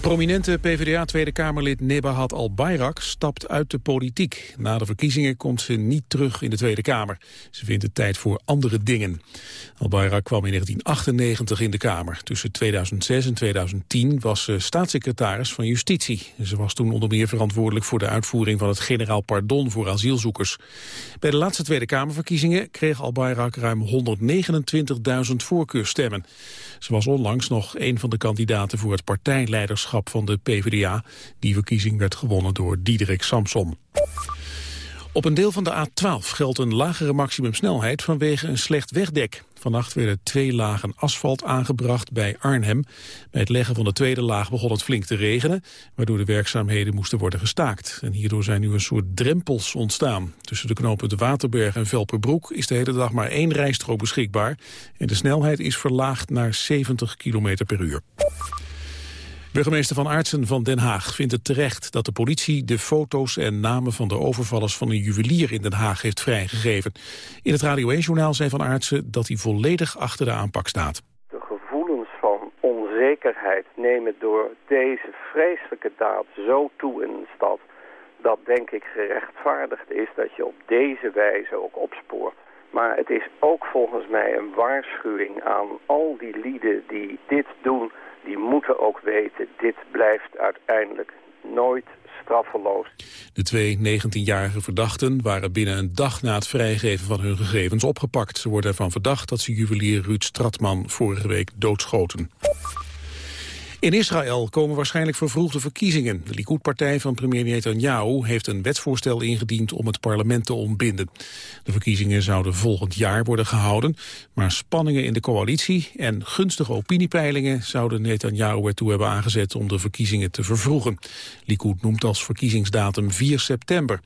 Prominente PvdA-Tweede Kamerlid Nebahat al-Bayrak stapt uit de politiek. Na de verkiezingen komt ze niet terug in de Tweede Kamer. Ze vindt het tijd voor andere dingen. Al-Bayrak kwam in 1998 in de Kamer. Tussen 2006 en 2010 was ze staatssecretaris van Justitie. Ze was toen onder meer verantwoordelijk voor de uitvoering van het generaal pardon voor asielzoekers. Bij de laatste Tweede Kamerverkiezingen kreeg al-Bayrak ruim 129.000 voorkeurstemmen. Ze was onlangs nog een van de kandidaten voor het partijleiderschap van de PvdA. Die verkiezing werd gewonnen door Diederik Samson. Op een deel van de A12 geldt een lagere maximumsnelheid vanwege een slecht wegdek. Vannacht werden twee lagen asfalt aangebracht bij Arnhem. Bij het leggen van de tweede laag begon het flink te regenen, waardoor de werkzaamheden moesten worden gestaakt. En hierdoor zijn nu een soort drempels ontstaan. Tussen de knooppunten Waterberg en Velperbroek is de hele dag maar één rijstrook beschikbaar. En de snelheid is verlaagd naar 70 km per uur. Burgemeester Van Aartsen van Den Haag vindt het terecht dat de politie de foto's en namen van de overvallers van een juwelier in Den Haag heeft vrijgegeven. In het Radio 1-journaal zei Van Aartsen dat hij volledig achter de aanpak staat. De gevoelens van onzekerheid nemen door deze vreselijke daad zo toe in de stad dat denk ik gerechtvaardigd is dat je op deze wijze ook opspoort. Maar het is ook volgens mij een waarschuwing aan al die lieden die dit doen die moeten ook weten, dit blijft uiteindelijk nooit straffeloos. De twee 19-jarige verdachten waren binnen een dag na het vrijgeven van hun gegevens opgepakt. Ze worden ervan verdacht dat ze juwelier Ruud Stratman vorige week doodschoten. In Israël komen waarschijnlijk vervroegde verkiezingen. De Likud-partij van premier Netanyahu heeft een wetsvoorstel ingediend om het parlement te ontbinden. De verkiezingen zouden volgend jaar worden gehouden, maar spanningen in de coalitie en gunstige opiniepeilingen zouden Netanyahu ertoe hebben aangezet om de verkiezingen te vervroegen. Likud noemt als verkiezingsdatum 4 september.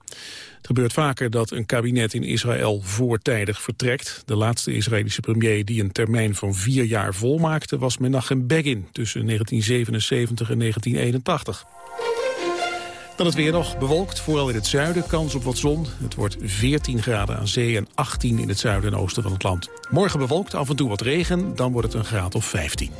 Het gebeurt vaker dat een kabinet in Israël voortijdig vertrekt. De laatste Israëlische premier die een termijn van vier jaar volmaakte was Menachem Begin tussen 1977 en 1981. Dan het weer nog bewolkt, vooral in het zuiden, kans op wat zon. Het wordt 14 graden aan zee en 18 in het zuiden en oosten van het land. Morgen bewolkt, af en toe wat regen, dan wordt het een graad of 15.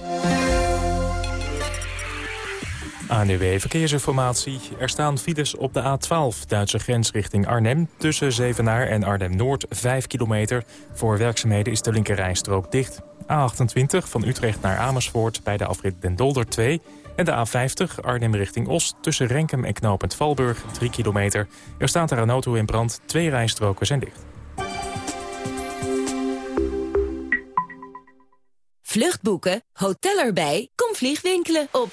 ANUW Verkeersinformatie. Er staan files op de A12, Duitse grens richting Arnhem. Tussen Zevenaar en Arnhem-Noord, 5 kilometer. Voor werkzaamheden is de linkerrijstrook dicht. A28 van Utrecht naar Amersfoort bij de afrit Den Dolder 2. En de A50 Arnhem richting Os tussen Renkum en knooppunt Valburg, 3 kilometer. Er staat daar een auto in brand, twee rijstroken zijn dicht. Vluchtboeken, hotel erbij, kom vliegwinkelen op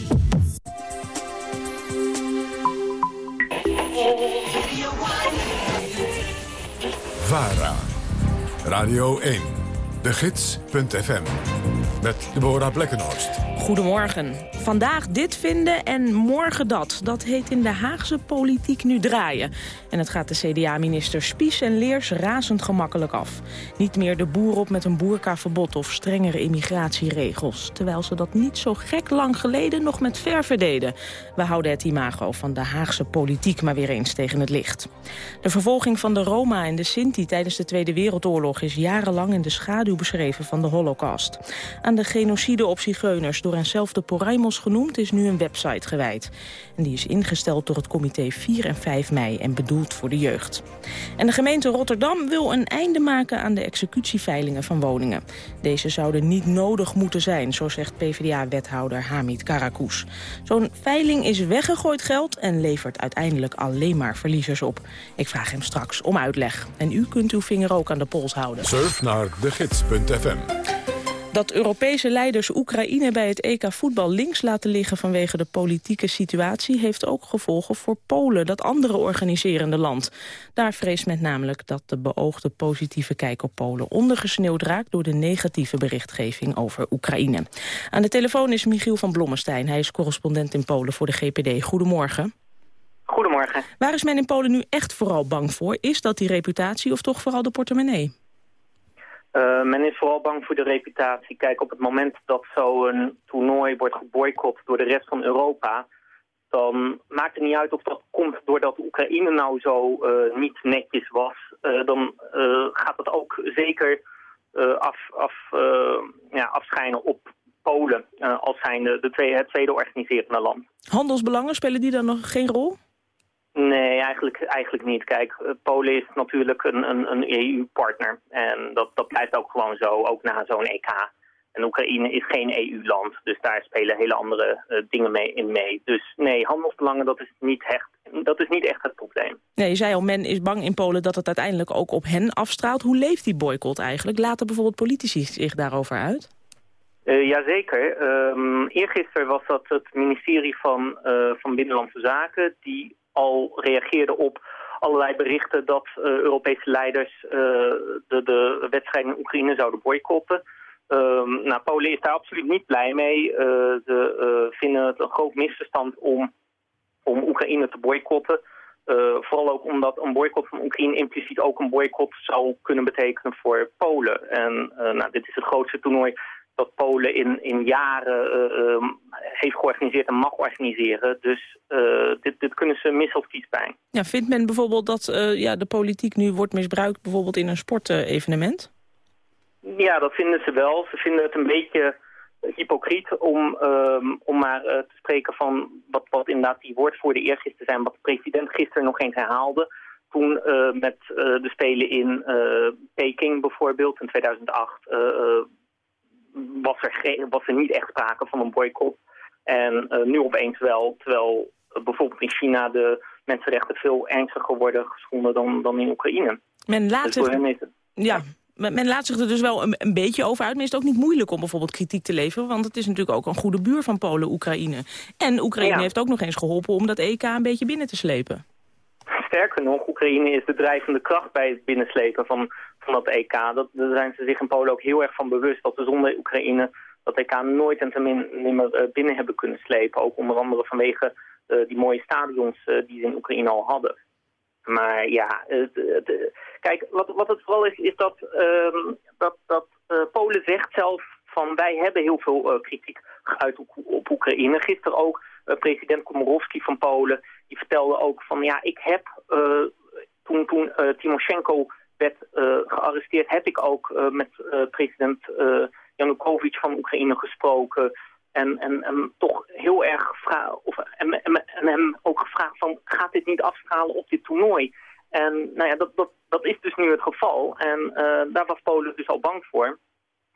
VARA. Radio 1. De Gids.fm. Met Deborah Blekkenhorst. Goedemorgen. Vandaag dit vinden en morgen dat. Dat heet in de Haagse politiek nu draaien. En het gaat de CDA-minister Spies en Leers razend gemakkelijk af. Niet meer de boer op met een boerkaverbod of strengere immigratieregels. Terwijl ze dat niet zo gek lang geleden nog met verve deden. We houden het imago van de Haagse politiek maar weer eens tegen het licht. De vervolging van de Roma en de Sinti tijdens de Tweede Wereldoorlog... is jarenlang in de schaduw beschreven van de holocaust. Aan de genocide op zigeuners door eenzelfde Poraimos genoemd... is nu een website gewijd. En die is ingesteld door het comité 4 en 5 mei en bedoeld voor de jeugd. En de gemeente Rotterdam wil een einde maken aan de executieveilingen van woningen. Deze zouden niet nodig moeten zijn, zo zegt PvdA-wethouder Hamid Karakous. Zo'n veiling is weggegooid geld en levert uiteindelijk alleen maar verliezers op. Ik vraag hem straks om uitleg. En u kunt uw vinger ook aan de pols houden. Surf naar degids.fm. Dat Europese leiders Oekraïne bij het EK voetbal links laten liggen vanwege de politieke situatie heeft ook gevolgen voor Polen, dat andere organiserende land. Daar vreest men namelijk dat de beoogde positieve kijk op Polen ondergesneeuwd raakt door de negatieve berichtgeving over Oekraïne. Aan de telefoon is Michiel van Blommestein. Hij is correspondent in Polen voor de GPD. Goedemorgen. Goedemorgen. Waar is men in Polen nu echt vooral bang voor? Is dat die reputatie of toch vooral de portemonnee? Uh, men is vooral bang voor de reputatie. Kijk, op het moment dat zo'n toernooi wordt geboycott door de rest van Europa... dan maakt het niet uit of dat komt doordat Oekraïne nou zo uh, niet netjes was. Uh, dan gaat het ook zeker af, af, ja, afschijnen op Polen als zijn de, het tweede organiserende land. Handelsbelangen, spelen die dan nog geen rol? Nee, eigenlijk, eigenlijk niet. Kijk, eh, Polen is natuurlijk een, een, een EU-partner. En dat, dat blijft ook gewoon zo, ook na zo'n EK. En Oekraïne is geen EU-land, dus daar spelen hele andere uh, dingen mee in mee. Dus nee, handelsbelangen, dat is, niet echt, dat is niet echt het probleem. Nee, je zei al, men is bang in Polen dat het uiteindelijk ook op hen afstraalt. Hoe leeft die boycott eigenlijk? Laten bijvoorbeeld politici zich daarover uit? Uh, jazeker. Um, eergisteren was dat het ministerie van, uh, van Binnenlandse Zaken... die al reageerde op allerlei berichten dat uh, Europese leiders uh, de, de wedstrijd in Oekraïne zouden boycotten. Um, nou, Polen is daar absoluut niet blij mee. Uh, ze vinden het een groot misverstand om, om Oekraïne te boycotten. vooral ook omdat een boycott van Oekraïne impliciet ook een boycott zou kunnen betekenen voor Polen. En nou, dit is het grootste toernooi dat Polen in, in jaren uh, heeft georganiseerd en mag organiseren. Dus uh, dit, dit kunnen ze mis of kiespijn. Ja, vindt men bijvoorbeeld dat uh, ja, de politiek nu wordt misbruikt bijvoorbeeld in een sportevenement? ja, dat vinden ze wel. Ze vinden het een beetje hypocriet om, ehm, om maar te spreken van wat, wat inderdaad die woordvoerder eergisteren zijn, wat de president gisteren nog eens herhaalde toen met de Spelen in Peking bijvoorbeeld in 2008 was er, was er niet echt sprake van een boycott. En uh, nu opeens wel, terwijl uh, bijvoorbeeld in China de mensenrechten veel ernstiger worden geschonden dan, dan in Oekraïne. Men laat, dus zich, ja, men laat zich er dus wel een, een, beetje over uit. Maar is het ook niet moeilijk om bijvoorbeeld kritiek te leveren? Want het is natuurlijk ook een goede buur van Polen, Oekraïne. En Oekraïne ja. heeft ook nog eens geholpen om dat EK een beetje binnen te slepen. Sterker nog, Oekraïne is de drijvende kracht bij het binnenslepen van, van dat EK. Dat, daar zijn ze zich in Polen ook heel erg van bewust dat we zonder Oekraïne dat EK nooit en ten nimmer uh, binnen hebben kunnen slepen. Ook onder andere vanwege uh, die mooie stadions uh, die ze in Oekraïne al hadden. Maar ja, kijk, wat, wat het vooral is, is dat, ehm, dat, dat Polen zegt zelf van wij hebben heel veel kritiek geuit op, op Oekraïne. Gisteren ook president Komorowski van Polen, die vertelde ook van ja, ik heb toen, toen Timoshenko werd uh, gearresteerd, heb ik ook uh, met uh, president Janukovic van Oekraïne gesproken. En, en, en toch heel erg gevraagd, of, en, en, en, hem ook gevraagd van, gaat dit niet afstralen op dit toernooi? En nou ja, dat, dat, dat is dus nu het geval. En daar was Polen dus al bang voor.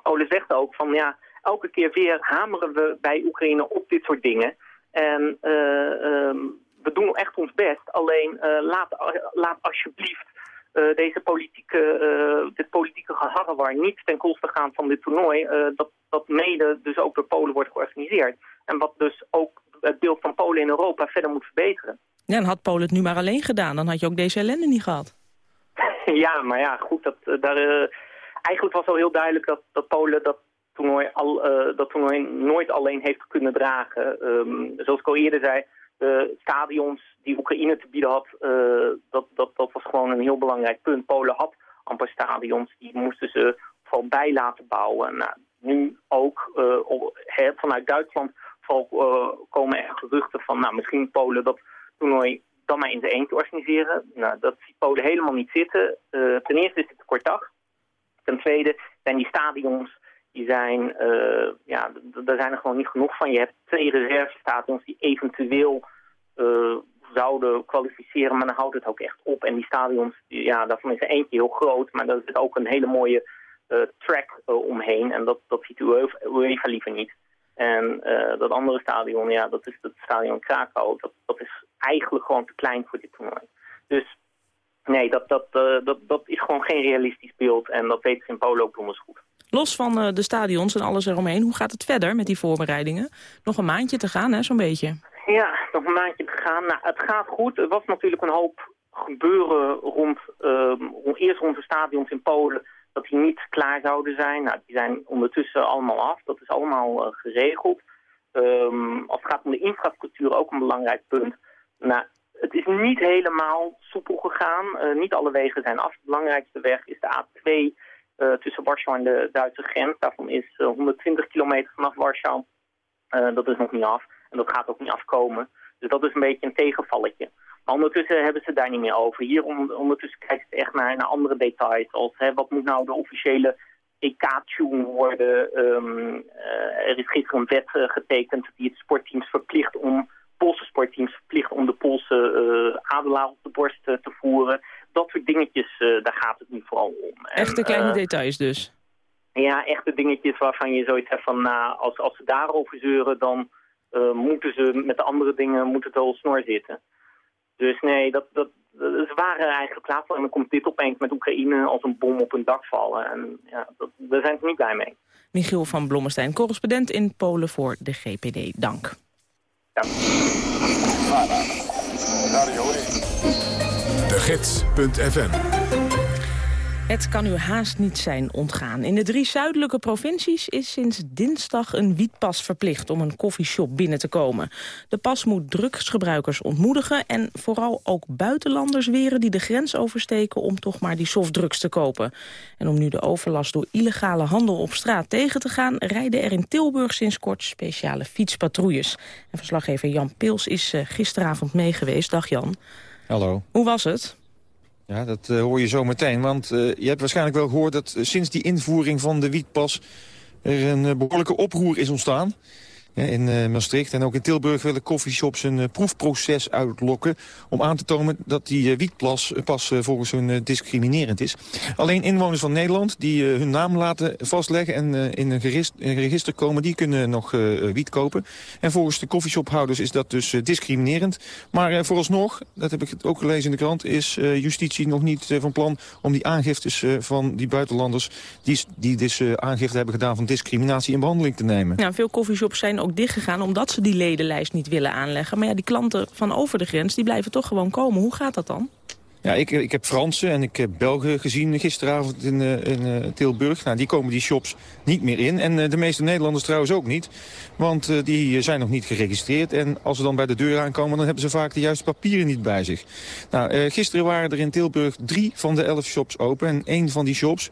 Polen zegt ook van, ja, elke keer weer hameren we bij Oekraïne op dit soort dingen. En um, we doen echt ons best. Alleen laat, laat alsjeblieft uh, deze politieke, uh, dit politieke geharrewar niet ten koste gaan van dit toernooi, uh, dat, dat mede dus ook door Polen wordt georganiseerd. En wat dus ook het beeld van Polen in Europa verder moet verbeteren. Ja, en had Polen het nu maar alleen gedaan, dan had je ook deze ellende niet gehad. ja, maar ja, goed, dat, daar, eigenlijk was al heel duidelijk dat, dat Polen dat toernooi, al, dat toernooi nooit alleen heeft kunnen dragen. Um, zoals ik al eerder zei, de stadions die Oekraïne te bieden had, uh, dat, dat, dat was gewoon een heel belangrijk punt. Polen had amper stadions, die moesten ze vooral bij laten bouwen. Nou, nu ook uh, vanuit Duitsland uh, komen er geruchten van, nou, misschien Polen dat toernooi dan maar in de eentje organiseren. Nou, dat ziet Polen helemaal niet zitten. ten eerste is het te kort Ten tweede zijn die stadions die zijn, ja, daar zijn er gewoon niet genoeg van. Je hebt twee reservestadions die eventueel zouden kwalificeren, maar dan houdt het ook echt op. En die stadions, ja, daarvan is er eentje heel groot, maar daar zit ook een hele mooie uh, track omheen. En dat, dat ziet UEFA liever niet. En dat andere stadion, ja, dat is het stadion Krakau. Dat, dat is eigenlijk gewoon te klein voor dit toernooi. Dus nee, dat, dat, dat, dat is gewoon geen realistisch beeld. En dat weten ze in Polen ook donders goed. Los van de stadions en alles eromheen, hoe gaat het verder met die voorbereidingen? Nog een maandje te gaan, hè, zo'n beetje. Ja, nog een maandje te gaan. Nou, het gaat goed. Er was natuurlijk een hoop gebeuren rond, uh, eerst rond de stadions in Polen dat die niet klaar zouden zijn. Nou, die zijn ondertussen allemaal af. Dat is allemaal uh, geregeld. Um, als het gaat om de infrastructuur, ook een belangrijk punt. Nou, het is niet helemaal soepel gegaan. Uh, niet alle wegen zijn af. De belangrijkste weg is de A2 uh, eh, tussen Warschau en de Duitse grens. Daarvan is 120 kilometer vanaf Warschau. dat is nog niet af. En dat gaat ook niet afkomen. Dus dat is een beetje een tegenvalletje. Maar ondertussen hebben ze daar niet meer over. Hier ondertussen kijken ze echt naar, naar andere details. Als hè, wat moet nou de officiële EK-tune worden. Um, uh, er is gisteren een wet uh, getekend die het sportteams verplicht om... Poolse sportteams verplicht om de Poolse uh, adelaar op de borst te voeren. Dat soort dingetjes, daar gaat het nu vooral om. Echte kleine details dus? Ja, echte dingetjes waarvan je zoiets hebt van... Nou, als, als ze daarover zeuren, dan moeten ze met de andere dingen moet het wel snor zitten. Dus nee, dat, dat, ze waren eigenlijk klaar voor. En dan komt dit opeens met Oekraïne als een bom op een dak vallen. En ja, dat, daar zijn ze niet blij mee. Michiel van Blommestein, correspondent in Polen voor de GPD. Dank. Ja. De Gids.fm het kan u haast niet zijn ontgaan. In de drie zuidelijke provincies is sinds dinsdag een wietpas verplicht om een koffieshop binnen te komen. De pas moet drugsgebruikers ontmoedigen en vooral ook buitenlanders weren die de grens oversteken om toch maar die softdrugs te kopen. En om nu de overlast door illegale handel op straat tegen te gaan, rijden er in Tilburg sinds kort speciale fietspatrouilles. En verslaggever Jan Pils is eh, gisteravond meegeweest. Dag Jan. Hallo. Hoe was het? Ja, dat uh, hoor je zo meteen. Want uh, je hebt waarschijnlijk wel gehoord dat uh, sinds die invoering van de wietpas... er een behoorlijke oproer is ontstaan in uh, Maastricht en ook in Tilburg willen coffeeshops een uh, proefproces uitlokken... om aan te tonen dat die uh, wietpas pas volgens hun discriminerend is. Alleen inwoners van Nederland die hun naam laten vastleggen... en in een, een, register komen, die kunnen nog wiet kopen. En volgens de coffeeshophouders is dat dus discriminerend. Maar vooralsnog, dat heb ik ook gelezen in de krant... is justitie nog niet van plan om die aangiftes van die buitenlanders... die, die dus aangifte hebben gedaan van discriminatie in behandeling te nemen. Ja, veel coffeeshops zijn ook dichtgegaan omdat ze die ledenlijst niet willen aanleggen. Maar ja, die klanten van over de grens die blijven toch gewoon komen. Hoe gaat dat dan? Ja, ik, ik heb Fransen en ik heb Belgen gezien gisteravond in, uh, in uh, Tilburg. Nou, die komen die shops niet meer in. En uh, de meeste Nederlanders trouwens ook niet. Want die zijn nog niet geregistreerd. En als ze dan bij de deur aankomen, dan hebben ze vaak de juiste papieren niet bij zich. Nou, gisteren waren er in Tilburg drie van de elf shops open. En één van die shops,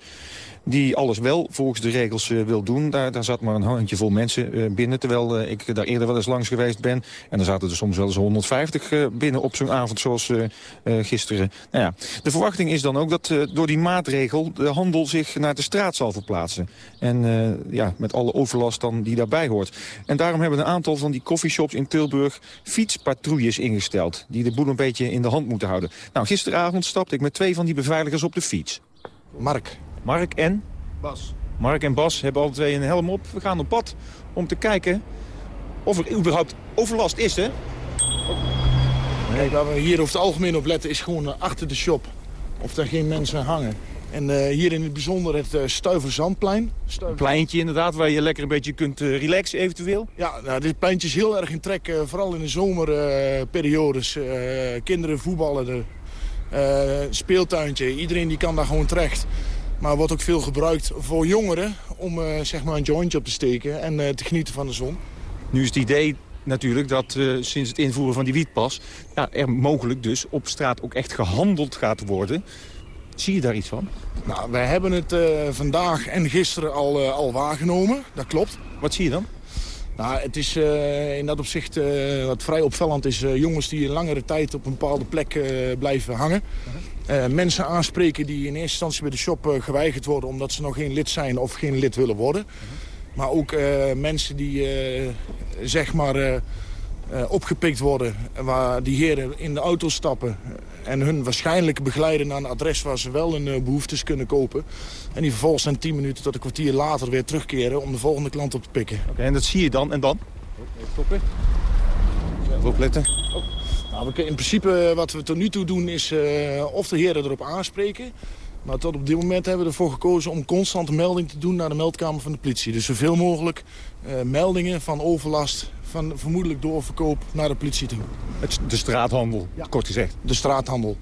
die alles wel volgens de regels uh, wil doen. Daar, daar zat maar een handjevol mensen uh, binnen, terwijl uh, ik daar eerder wel eens langs geweest ben. En er zaten er soms wel eens 150 binnen op zo'n avond zoals gisteren. Nou ja, de verwachting is dan ook dat door die maatregel de handel zich naar de straat zal verplaatsen. En ja, met alle overlast dan die daarbij hoort. En daarom hebben een aantal van die coffeeshops in Tilburg fietspatrouilles ingesteld. Die de boel een beetje in de hand moeten houden. Nou, gisteravond stapte ik met twee van die beveiligers op de fiets. Mark, Mark en? Bas. Mark en Bas hebben alle twee een helm op. We gaan op pad om te kijken of er überhaupt overlast is, hè? Nee, waar we hier over het algemeen op letten is gewoon uh, achter de shop. Of daar geen mensen hangen. En uh, hier in het bijzonder het uh, Stuiverzandplein. Een pleintje inderdaad, waar je lekker een beetje kunt relaxen eventueel. Ja, nou, dit pleintje is heel erg in trek. vooral in de zomerperiodes. kinderen voetballen er. speeltuintje, iedereen die kan daar gewoon terecht. Maar wordt ook veel gebruikt voor jongeren om uh, zeg maar een jointje op te steken en uh, te genieten van de zon. Nu is het idee natuurlijk dat uh, sinds het invoeren van die wietpas... Ja, er mogelijk dus op straat ook echt gehandeld gaat worden. Zie je daar iets van? Nou, wij hebben het vandaag en gisteren al, al waargenomen, dat klopt. Wat zie je dan? Nou, het is uh, in dat opzicht uh, wat vrij opvallend is. Uh, jongens die een langere tijd op een bepaalde plek blijven hangen. -huh. Mensen aanspreken die in eerste instantie bij de shop geweigerd worden... omdat ze nog geen lid zijn of geen lid willen worden. -huh. Maar ook mensen die zeg maar uh, opgepikt worden. Waar die heren in de auto stappen en hun waarschijnlijk begeleiden naar een adres waar ze wel een uh, behoeftes kunnen kopen. En die vervolgens een 10 minuten tot een kwartier later weer terugkeren om de volgende klant op te pikken. Oké, okay, en dat zie je dan? En dan? Even stoppen. Even opletten. Oh. Nou, in principe wat we tot nu toe doen is uh, of de heren erop aanspreken. Maar tot op dit moment hebben we ervoor gekozen om constant een melding te doen naar de meldkamer van de politie. Dus zoveel mogelijk uh, meldingen van overlast, van vermoedelijk doorverkoop naar de politie toe. Het, de straathandel, ja. kort gezegd. De straathandel.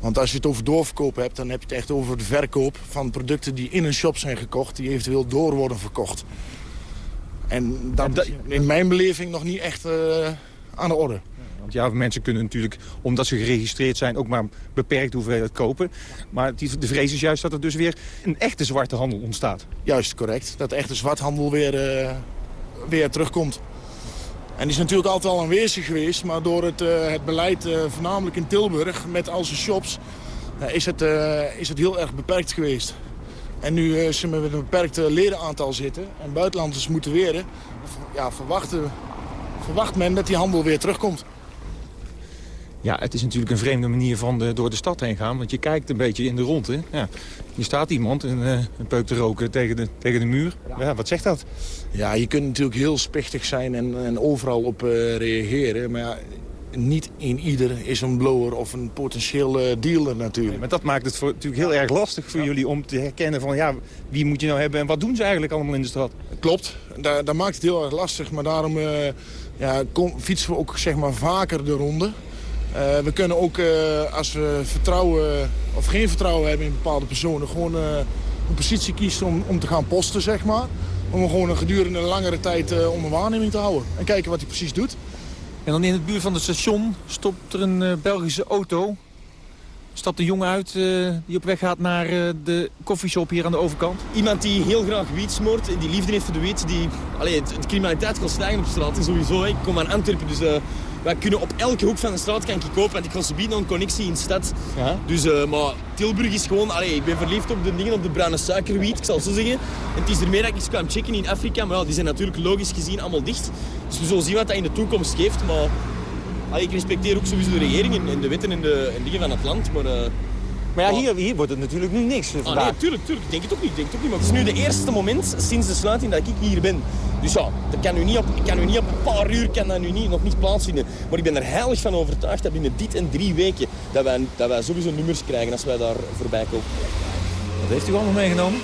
Want als je het over doorverkoop hebt, dan heb je het echt over de verkoop van producten die in een shop zijn gekocht, die eventueel door worden verkocht. En dat is in mijn beleving nog niet echt uh, aan de orde. Want ja, mensen kunnen natuurlijk, omdat ze geregistreerd zijn... ook maar beperkt hoeveelheid kopen. Maar de vrees is juist dat er dus weer een echte zwarte handel ontstaat. Juist, correct. Dat de echte zwarthandel weer, uh, weer terugkomt. En die is natuurlijk altijd al aanwezig geweest. Maar door het, uh, het beleid, uh, voornamelijk in Tilburg, met al zijn shops... is, het, is het heel erg beperkt geweest. En nu ze met een beperkt ledenaantal zitten en buitenlanders moeten weren... Ja, verwachten, verwacht men dat die handel weer terugkomt. Ja, het is natuurlijk een vreemde manier van de, door de stad heen gaan. Want je kijkt een beetje in de rondte. Ja, hier staat iemand en uh, een peuk te roken tegen de, tegen de muur. Ja, wat zegt dat? Ja, je kunt natuurlijk heel spichtig zijn en, en overal op uh, reageren. Maar ja, niet in ieder is een blower of een potentiële dealer natuurlijk. Nee, maar dat maakt het voor, natuurlijk heel erg lastig voor jullie om te herkennen van... ja, wie moet je nou hebben en wat doen ze eigenlijk allemaal in de stad? Klopt, daar, daar maakt het heel erg lastig. Maar daarom ja, kom, fietsen we ook zeg maar, vaker de ronde. Uh, we kunnen ook, uh, als we vertrouwen of geen vertrouwen hebben in bepaalde personen... gewoon uh, een positie kiezen om, om te gaan posten, zeg maar. Om gewoon een gedurende een langere tijd onder waarneming te houden. En kijken wat hij precies doet. En dan in het buurt van het station stopt er een Belgische auto. Stapt een jongen uit die op weg gaat naar de koffieshop hier aan de overkant? Iemand die heel graag wiet smoort, die liefde heeft voor de wiet. Die, allee, het, het criminaliteit kan stijgen op straat sowieso. Ik kom aan Antwerpen, dus wij kunnen op elke hoek van de straat kan ik kopen. Want ik kan ze bieden een connectie in de stad. Ja. Dus, uh, maar Tilburg is gewoon... Allee, ik ben verliefd op de dingen, op de bruine suikerwiet, ik zal het zo zeggen. En het is ermee dat ik eens kwam checken in Afrika. Maar ja, die zijn natuurlijk logisch gezien allemaal dicht. Dus we zullen zien wat dat in de toekomst geeft. Maar allee, ik respecteer ook sowieso de regering en, de wetten en de en dingen van het land. Maar... Uh, maar ja, hier, hier wordt het natuurlijk nu niks Ah, nee, tuurlijk, tuurlijk. Ik denk het ook niet. Denk het ook niet. Maar het is nu de eerste moment sinds de sluiting dat ik hier ben. Dus ja, dat kan nu niet op, kan nu niet op een paar uur kan dat nu niet, nog niet plaatsvinden. Maar ik ben er heilig van overtuigd dat binnen dit en drie weken... dat wij, dat wij sowieso nummers krijgen als wij daar voorbij komen. Wat heeft u allemaal meegenomen?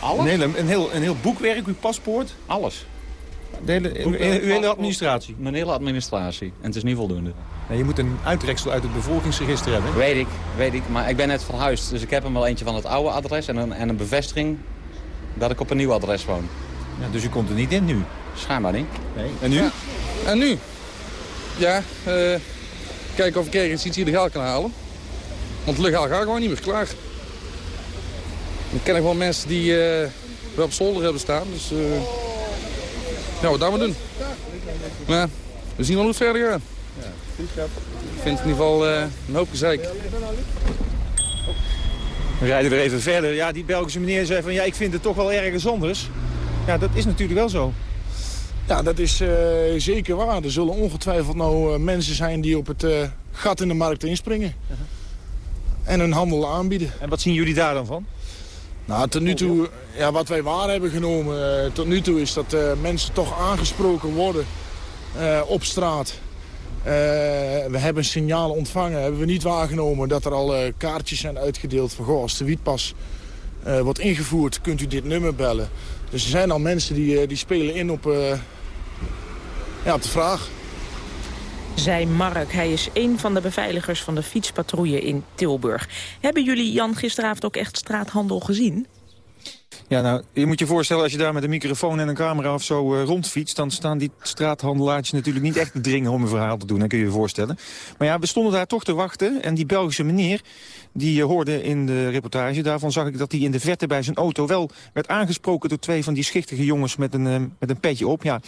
Alles? Een, hele, een, heel, een heel boekwerk, uw paspoort? Alles. De hele, uw, hele administratie? Mijn hele administratie. En het is niet voldoende. Nee, je moet een uitreksel uit het bevolkingsregister hebben. Weet ik, weet ik. Maar ik ben net verhuisd. Dus ik heb hem wel eentje van het oude adres en een, en een bevestiging dat ik op een nieuw adres woon. Ja, dus u komt er niet in nu? Schijnbaar niet. Nee. En nu? En nu? Ja, uh, kijken of ik ergens iets illegaal kan halen. Want legaal gaat gewoon niet meer klaar. Ik ken gewoon mensen die uh, wel op zolder hebben staan. Dus uh, ja, wat dan maar doen. Maar we zien wel hoe het verder gaat. Ja, ik vind het in ieder geval uh, een hoop gezeik. We rijden weer even verder. Ja, die Belgische meneer zei van ja, ik vind het toch wel ergens anders. Ja, dat is natuurlijk wel zo. Ja, dat is uh, zeker waar. Er zullen ongetwijfeld nou uh, mensen zijn die op het uh, gat in de markt inspringen. -huh. En hun handel aanbieden. En wat zien jullie daar dan van? Nou, tot nu toe, ja, wat wij waar hebben genomen tot nu toe is dat mensen toch aangesproken worden op straat. we hebben signalen ontvangen, hebben we niet waargenomen dat er al kaartjes zijn uitgedeeld van goh, als de wietpas wordt ingevoerd, kunt u dit nummer bellen. Dus er zijn al mensen die, die spelen in op, ja, op de vraag. Zei Mark. Hij is een van de beveiligers van de fietspatrouille in Tilburg. Hebben jullie, Jan, gisteravond ook echt straathandel gezien? Ja, nou, je moet je voorstellen, als je daar met een microfoon en een camera of zo uh, rondfietst... dan staan die straathandelaartjes natuurlijk niet echt te dringen om een verhaal te doen. Dat kun je je voorstellen. Maar ja, we stonden daar toch te wachten. En die Belgische meneer, die uh, hoorde in de reportage... daarvan zag ik dat hij in de verte bij zijn auto wel werd aangesproken... door twee van die schichtige jongens met een, uh, met een petje op. Ja,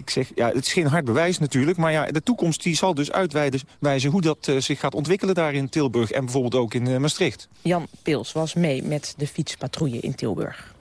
ik zeg, ja, het is geen hard bewijs natuurlijk, maar ja, de toekomst die zal dus uitwijzen hoe dat uh, zich gaat ontwikkelen daar in Tilburg en bijvoorbeeld ook in uh, Maastricht. Jan Pils was mee met de fietspatrouille in Tilburg.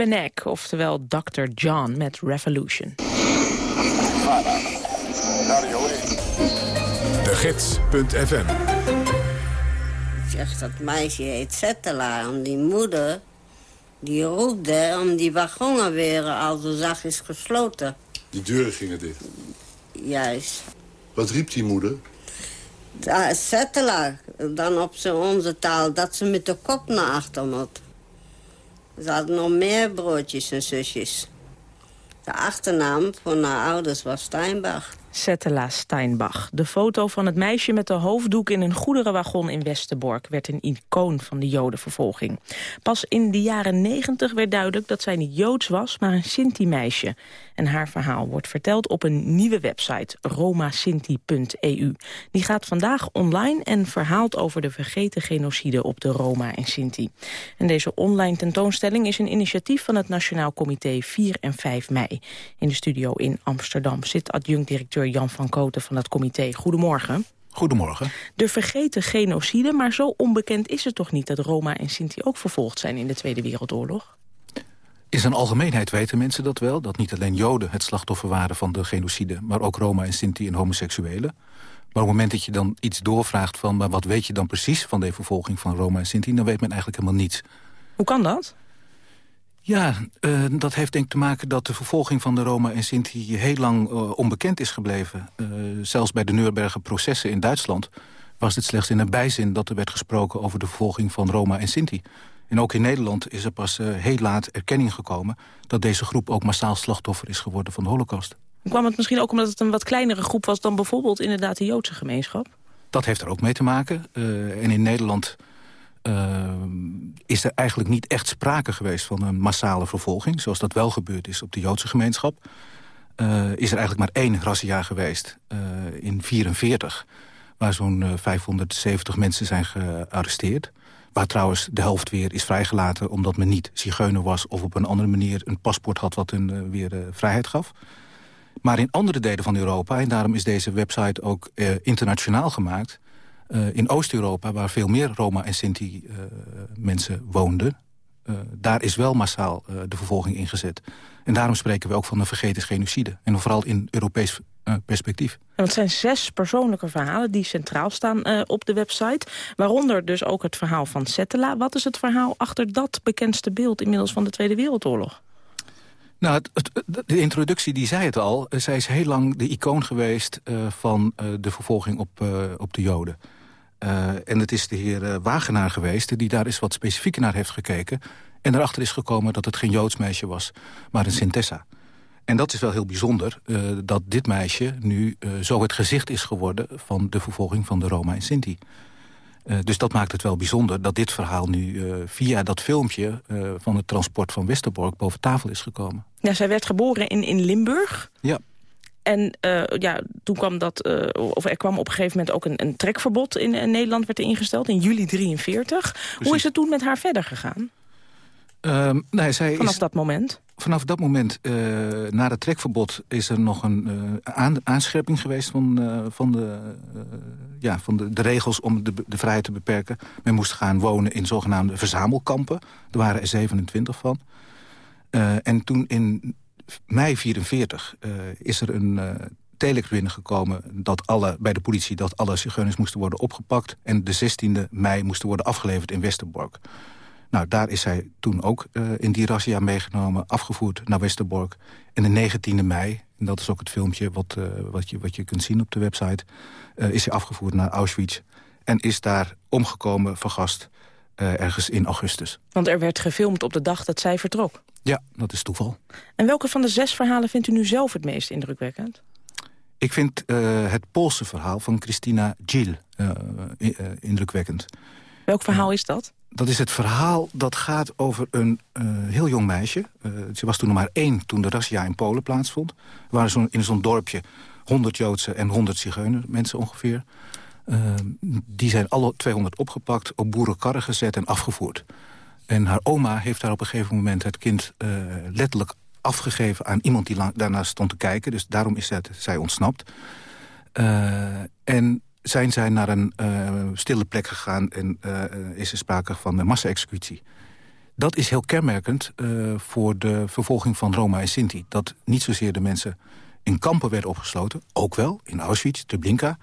Mac Rabenek, oftewel Dr. John met Revolution. De Gids.fm Zeg, dat meisje heet Zettela en die moeder... die roepde om die waggonnen weer al zo zachtjes gesloten. Die deuren gingen dicht? Juist. Wat riep die moeder? Ja, Zettela, dan op zijn onze taal, dat ze met de kop naar achter moet. Ze hadden nog meer broertjes en zusjes. De achternaam van haar ouders was Steinbach. Settela Steinbach. De foto van het meisje met de hoofddoek in een goederenwagon in Westerbork... werd een icoon van de jodenvervolging. Pas in de jaren negentig werd duidelijk dat zij niet Joods was... maar een Sinti-meisje. En haar verhaal wordt verteld op een nieuwe website, romasinti.eu. Die gaat vandaag online en verhaalt over de vergeten genocide op de Roma en Sinti. En deze online tentoonstelling is een initiatief van het Nationaal Comité 4 en 5 mei. In de studio in Amsterdam zit adjunct-directeur Jan van Koten van het comité. Goedemorgen. Goedemorgen. De vergeten genocide, maar zo onbekend is het toch niet... dat Roma en Sinti ook vervolgd zijn in de Tweede Wereldoorlog? In zijn algemeenheid weten mensen dat wel. Dat niet alleen Joden het slachtoffer waren van de genocide... maar ook Roma en Sinti en homoseksuelen. Maar op het moment dat je dan iets doorvraagt van... maar wat weet je dan precies van de vervolging van Roma en Sinti... dan weet men eigenlijk helemaal niets. Hoe kan dat? Ja, uh, dat heeft denk ik te maken dat de vervolging van de Roma en Sinti heel lang uh, onbekend is gebleven. Uh, zelfs bij de Nuremberger processen in Duitsland was het slechts in een bijzin dat er werd gesproken over de vervolging van Roma en Sinti. En ook in Nederland is er pas heel laat erkenning gekomen dat deze groep ook massaal slachtoffer is geworden van de holocaust. Kwam het misschien ook omdat het een wat kleinere groep was dan bijvoorbeeld inderdaad de Joodse gemeenschap? Dat heeft er ook mee te maken. en in Nederland uh, is er eigenlijk niet echt sprake geweest van een massale vervolging... zoals dat wel gebeurd is op de Joodse gemeenschap. Uh, is er eigenlijk maar één razzia geweest uh, in 1944... waar zo'n 570 mensen zijn gearresteerd. Waar trouwens de helft weer is vrijgelaten... omdat men niet zigeuner was of op een andere manier een paspoort had... wat hun weer vrijheid gaf. Maar in andere delen van Europa, en daarom is deze website ook internationaal gemaakt... Uh, in Oost-Europa, waar veel meer Roma en Sinti uh, mensen woonden... Uh, daar is wel massaal de vervolging ingezet. En daarom spreken we ook van een vergeten genocide. En vooral in Europees perspectief. En het zijn zes persoonlijke verhalen die centraal staan op de website. Waaronder dus ook het verhaal van Settela. Wat is het verhaal achter dat bekendste beeld inmiddels van de Tweede Wereldoorlog? Nou, het, het, de introductie die zei het al. Zij is heel lang de icoon geweest van de vervolging op, op de Joden. Uh, en het is de heer uh, Wagenaar geweest die daar eens wat specifieker naar heeft gekeken. En erachter is gekomen dat het geen Joods meisje was, maar een Sintessa. En dat is wel heel bijzonder, uh, dat dit meisje nu zo het gezicht is geworden... van de vervolging van de Roma en Sinti. dus dat maakt het wel bijzonder dat dit verhaal nu via dat filmpje... van het transport van Westerbork boven tafel is gekomen. Ja, zij werd geboren in, in Limburg. Ja. En uh, ja, toen kwam dat, uh, of er kwam op een gegeven moment ook een, een trekverbod in, in Nederland werd ingesteld in juli 43. Hoe is het toen met haar verder gegaan? Um, nee, zij vanaf is, dat moment? Vanaf dat moment, uh, na het trekverbod, is er nog een aan, aanscherping geweest van, van, de, ja, van de, de, regels om de, de vrijheid te beperken. Men moest gaan wonen in zogenaamde verzamelkampen. Er waren er 27 van. en toen in mei 44 uh, is er een uh, binnengekomen dat alle, bij de politie... dat alle zigeuners moesten worden opgepakt... en de 16e mei moesten worden afgeleverd in Westerbork. Nou, daar is zij toen ook uh, in die meegenomen, afgevoerd naar Westerbork. En de 19e mei, en dat is ook het filmpje wat, wat, je, wat je kunt zien op de website... is zij afgevoerd naar Auschwitz en is daar omgekomen, vergast... Uh, ergens in augustus. Want er werd gefilmd op de dag dat zij vertrok? Ja, dat is toeval. En welke van de zes verhalen vindt u nu zelf het meest indrukwekkend? Ik vind uh, het Poolse verhaal van Christina Gil uh, indrukwekkend. Welk verhaal is dat? Dat is het verhaal dat gaat over een heel jong meisje. ze was toen nog maar één toen de razzia in Polen plaatsvond. Er waren zo in zo'n dorpje 100 Joodse en 100 Zigeuner mensen ongeveer. Die zijn alle 200 opgepakt, op boerenkarren gezet en afgevoerd. En haar oma heeft daar op een gegeven moment het kind uh, letterlijk afgegeven aan iemand die daarna stond te kijken. Dus daarom is het, zij ontsnapt. Uh, en zijn zij naar een uh, stille plek gegaan en is er sprake van een massa-executie. dat is heel kenmerkend voor de vervolging van Roma en Sinti. Dat niet zozeer de mensen in kampen werden opgesloten. Ook wel, in Auschwitz, Treblinka.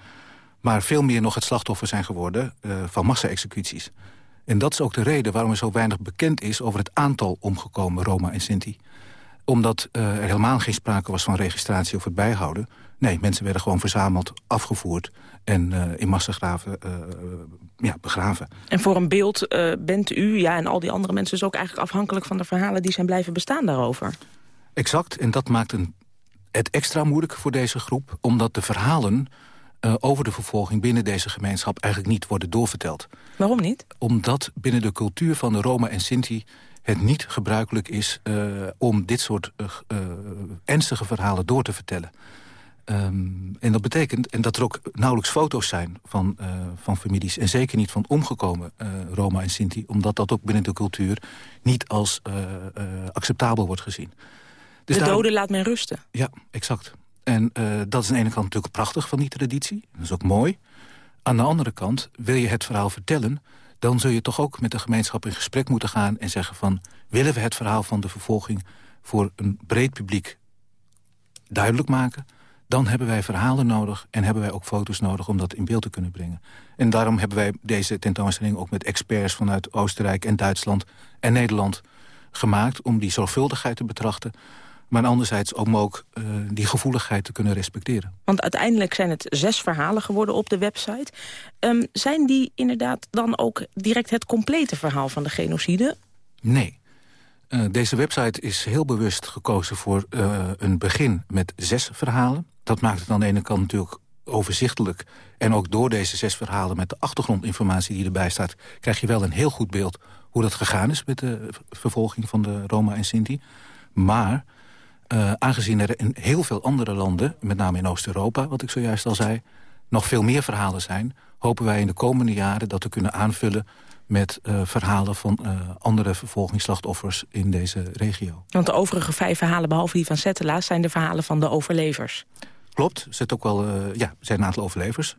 Maar veel meer nog het slachtoffer zijn geworden uh, van massa-executies. En dat is ook de reden waarom er zo weinig bekend is... over het aantal omgekomen Roma en Sinti. Omdat uh, er helemaal geen sprake was van registratie of het bijhouden. Nee, mensen werden gewoon verzameld, afgevoerd... en uh, in massagraven ja, begraven. En voor een beeld bent u ja, en al die andere mensen... dus ook eigenlijk afhankelijk van de verhalen die zijn blijven bestaan daarover. Exact, en dat maakt een het extra moeilijk voor deze groep... omdat de verhalen uh, over de vervolging binnen deze gemeenschap... eigenlijk niet worden doorverteld. Waarom niet? Omdat binnen de cultuur van de Roma en Sinti het niet gebruikelijk is uh, om dit soort uh, ernstige verhalen door te vertellen. Um, en dat betekent en dat er ook nauwelijks foto's zijn van, van families... en zeker niet van omgekomen Roma en Sinti... omdat dat ook binnen de cultuur niet als acceptabel wordt gezien. Dus de daarom... doden laat men rusten. Ja, exact. En uh, dat is aan de ene kant natuurlijk prachtig van die traditie. Dat is ook mooi. Aan de andere kant, wil je het verhaal vertellen... dan zul je toch ook met de gemeenschap in gesprek moeten gaan... en zeggen van, willen we het verhaal van de vervolging... voor een breed publiek duidelijk maken... dan hebben wij verhalen nodig en hebben wij ook foto's nodig... om dat in beeld te kunnen brengen. En daarom hebben wij deze tentoonstelling ook met experts... vanuit Oostenrijk en Duitsland en Nederland gemaakt... om die zorgvuldigheid te betrachten maar anderzijds om ook uh, die gevoeligheid te kunnen respecteren. Want uiteindelijk zijn het zes verhalen geworden op de website. Um, zijn die inderdaad dan ook direct het complete verhaal van de genocide? Nee. Uh, deze website is heel bewust gekozen voor uh, een begin met zes verhalen. Dat maakt het aan de ene kant natuurlijk overzichtelijk. En ook door deze zes verhalen met de achtergrondinformatie die erbij staat... krijg je wel een heel goed beeld hoe dat gegaan is met de vervolging van de Roma en Sinti. Maar uh, aangezien er in heel veel andere landen, met name in Oost-Europa... wat ik zojuist al zei, nog veel meer verhalen zijn... hopen wij in de komende jaren dat te kunnen aanvullen met uh, verhalen van uh, andere vervolgingsslachtoffers in deze regio. Want de overige vijf verhalen, behalve die van Settela... zijn de verhalen van de overlevers. Klopt, er zit ook wel, uh, ja, zijn een aantal overlevers.